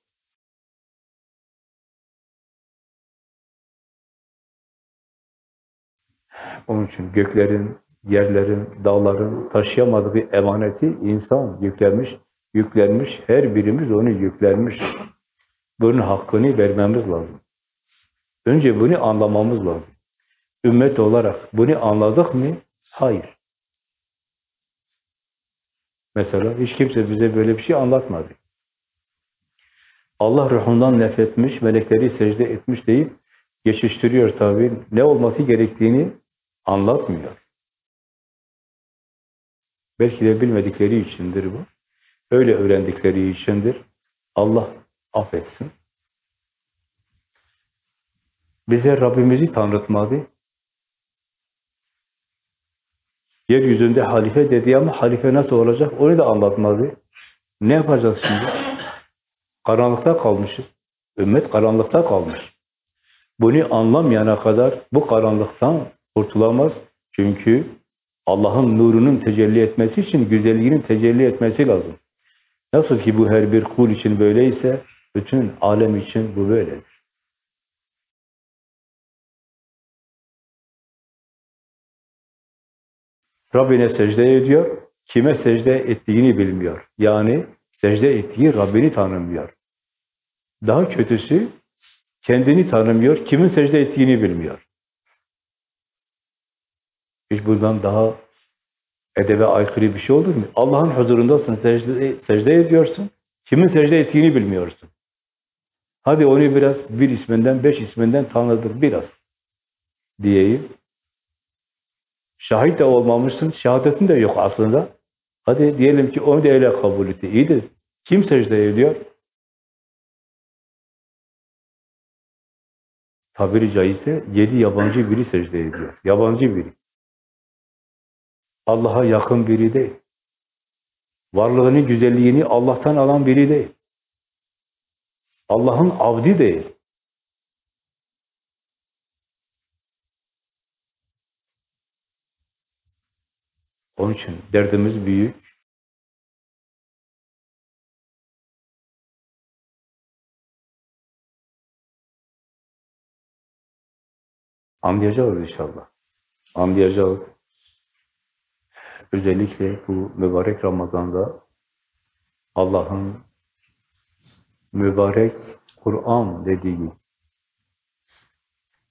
Onun için göklerin, yerlerin, dağların taşıyamadığı emaneti insan yüklenmiş, yüklenmiş, her birimiz onu yüklenmiş. Bunun hakkını vermemiz lazım. Önce bunu anlamamız lazım. Ümmet olarak bunu anladık mı? Hayır. Mesela hiç kimse bize böyle bir şey anlatmadı. Allah ruhundan nefretmiş, melekleri secde etmiş deyip geçiştiriyor tabi. Ne olması gerektiğini anlatmıyor. Belki de bilmedikleri içindir bu. Öyle öğrendikleri içindir. Allah affetsin. Bize Rabbimizi tanıtmadı. Yeryüzünde halife dedi ama halife nasıl olacak onu da anlatmadı. Ne yapacağız şimdi? Karanlıkta kalmışız. Ümmet karanlıkta kalmış. Bunu anlamayana kadar bu karanlıktan kurtulamaz. Çünkü Allah'ın nurunun tecelli etmesi için güzelliğinin tecelli etmesi lazım. Nasıl ki bu her bir kul için böyleyse, bütün alem için bu böyledir. Rabbine secde ediyor, kime secde ettiğini bilmiyor. Yani secde ettiği Rabbini tanımıyor. Daha kötüsü, kendini tanımıyor, kimin secde ettiğini bilmiyor. Hiç bundan daha edebe aykırı bir şey olur mu? Allah'ın huzurundasın, secde, secde ediyorsun, kimin secde ettiğini bilmiyorsun. Hadi onu biraz bir isminden, beş isminden tanıdır biraz diyeyim. Şahit de olmamışsın, şehadetin de yok aslında. Hadi diyelim ki onu da öyle kabul etti. İyi de kim secde ediyor? Tabiri caizse yedi yabancı biri secde ediyor. Yabancı biri. Allah'a yakın biri değil. Varlığını, güzelliğini Allah'tan alan biri değil. Allah'ın abdi değil. Onun için derdimiz büyük. Anlayacağız inşallah. Anlayacağız. Özellikle bu mübarek Ramazan'da Allah'ın mübarek Kur'an dediği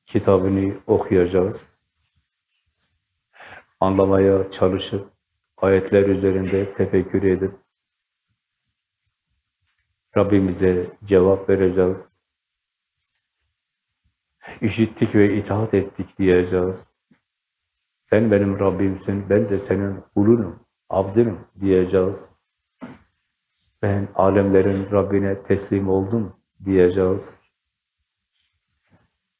kitabını okuyacağız. Anlamaya çalışıp, ayetler üzerinde tefekkür edip, Rabbimize cevap vereceğiz. İşittik ve itaat ettik diyeceğiz. Sen benim Rabbimsin, ben de senin kulunum, abdinim diyeceğiz. Ben alemlerin Rabbine teslim oldum diyeceğiz.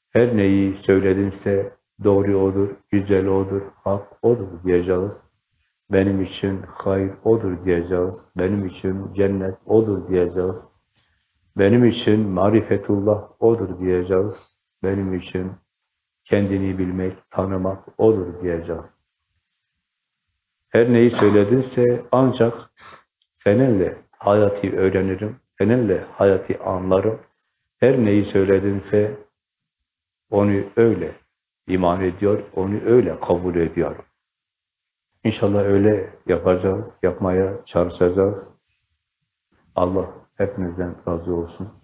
Her neyi söyledinse doğru odur, güzel odur, hak odur diyeceğiz. Benim için hayır odur diyeceğiz. Benim için cennet odur diyeceğiz. Benim için marifetullah odur diyeceğiz. Benim için kendini bilmek, tanımak odur diyeceğiz. Her neyi söyledinse ancak seninle hayatı öğrenirim, seninle hayatı anlarım. Her neyi söyledinse onu öyle iman ediyor, onu öyle kabul ediyorum. İnşallah öyle yapacağız, yapmaya çalışacağız. Allah hepinizden razı olsun.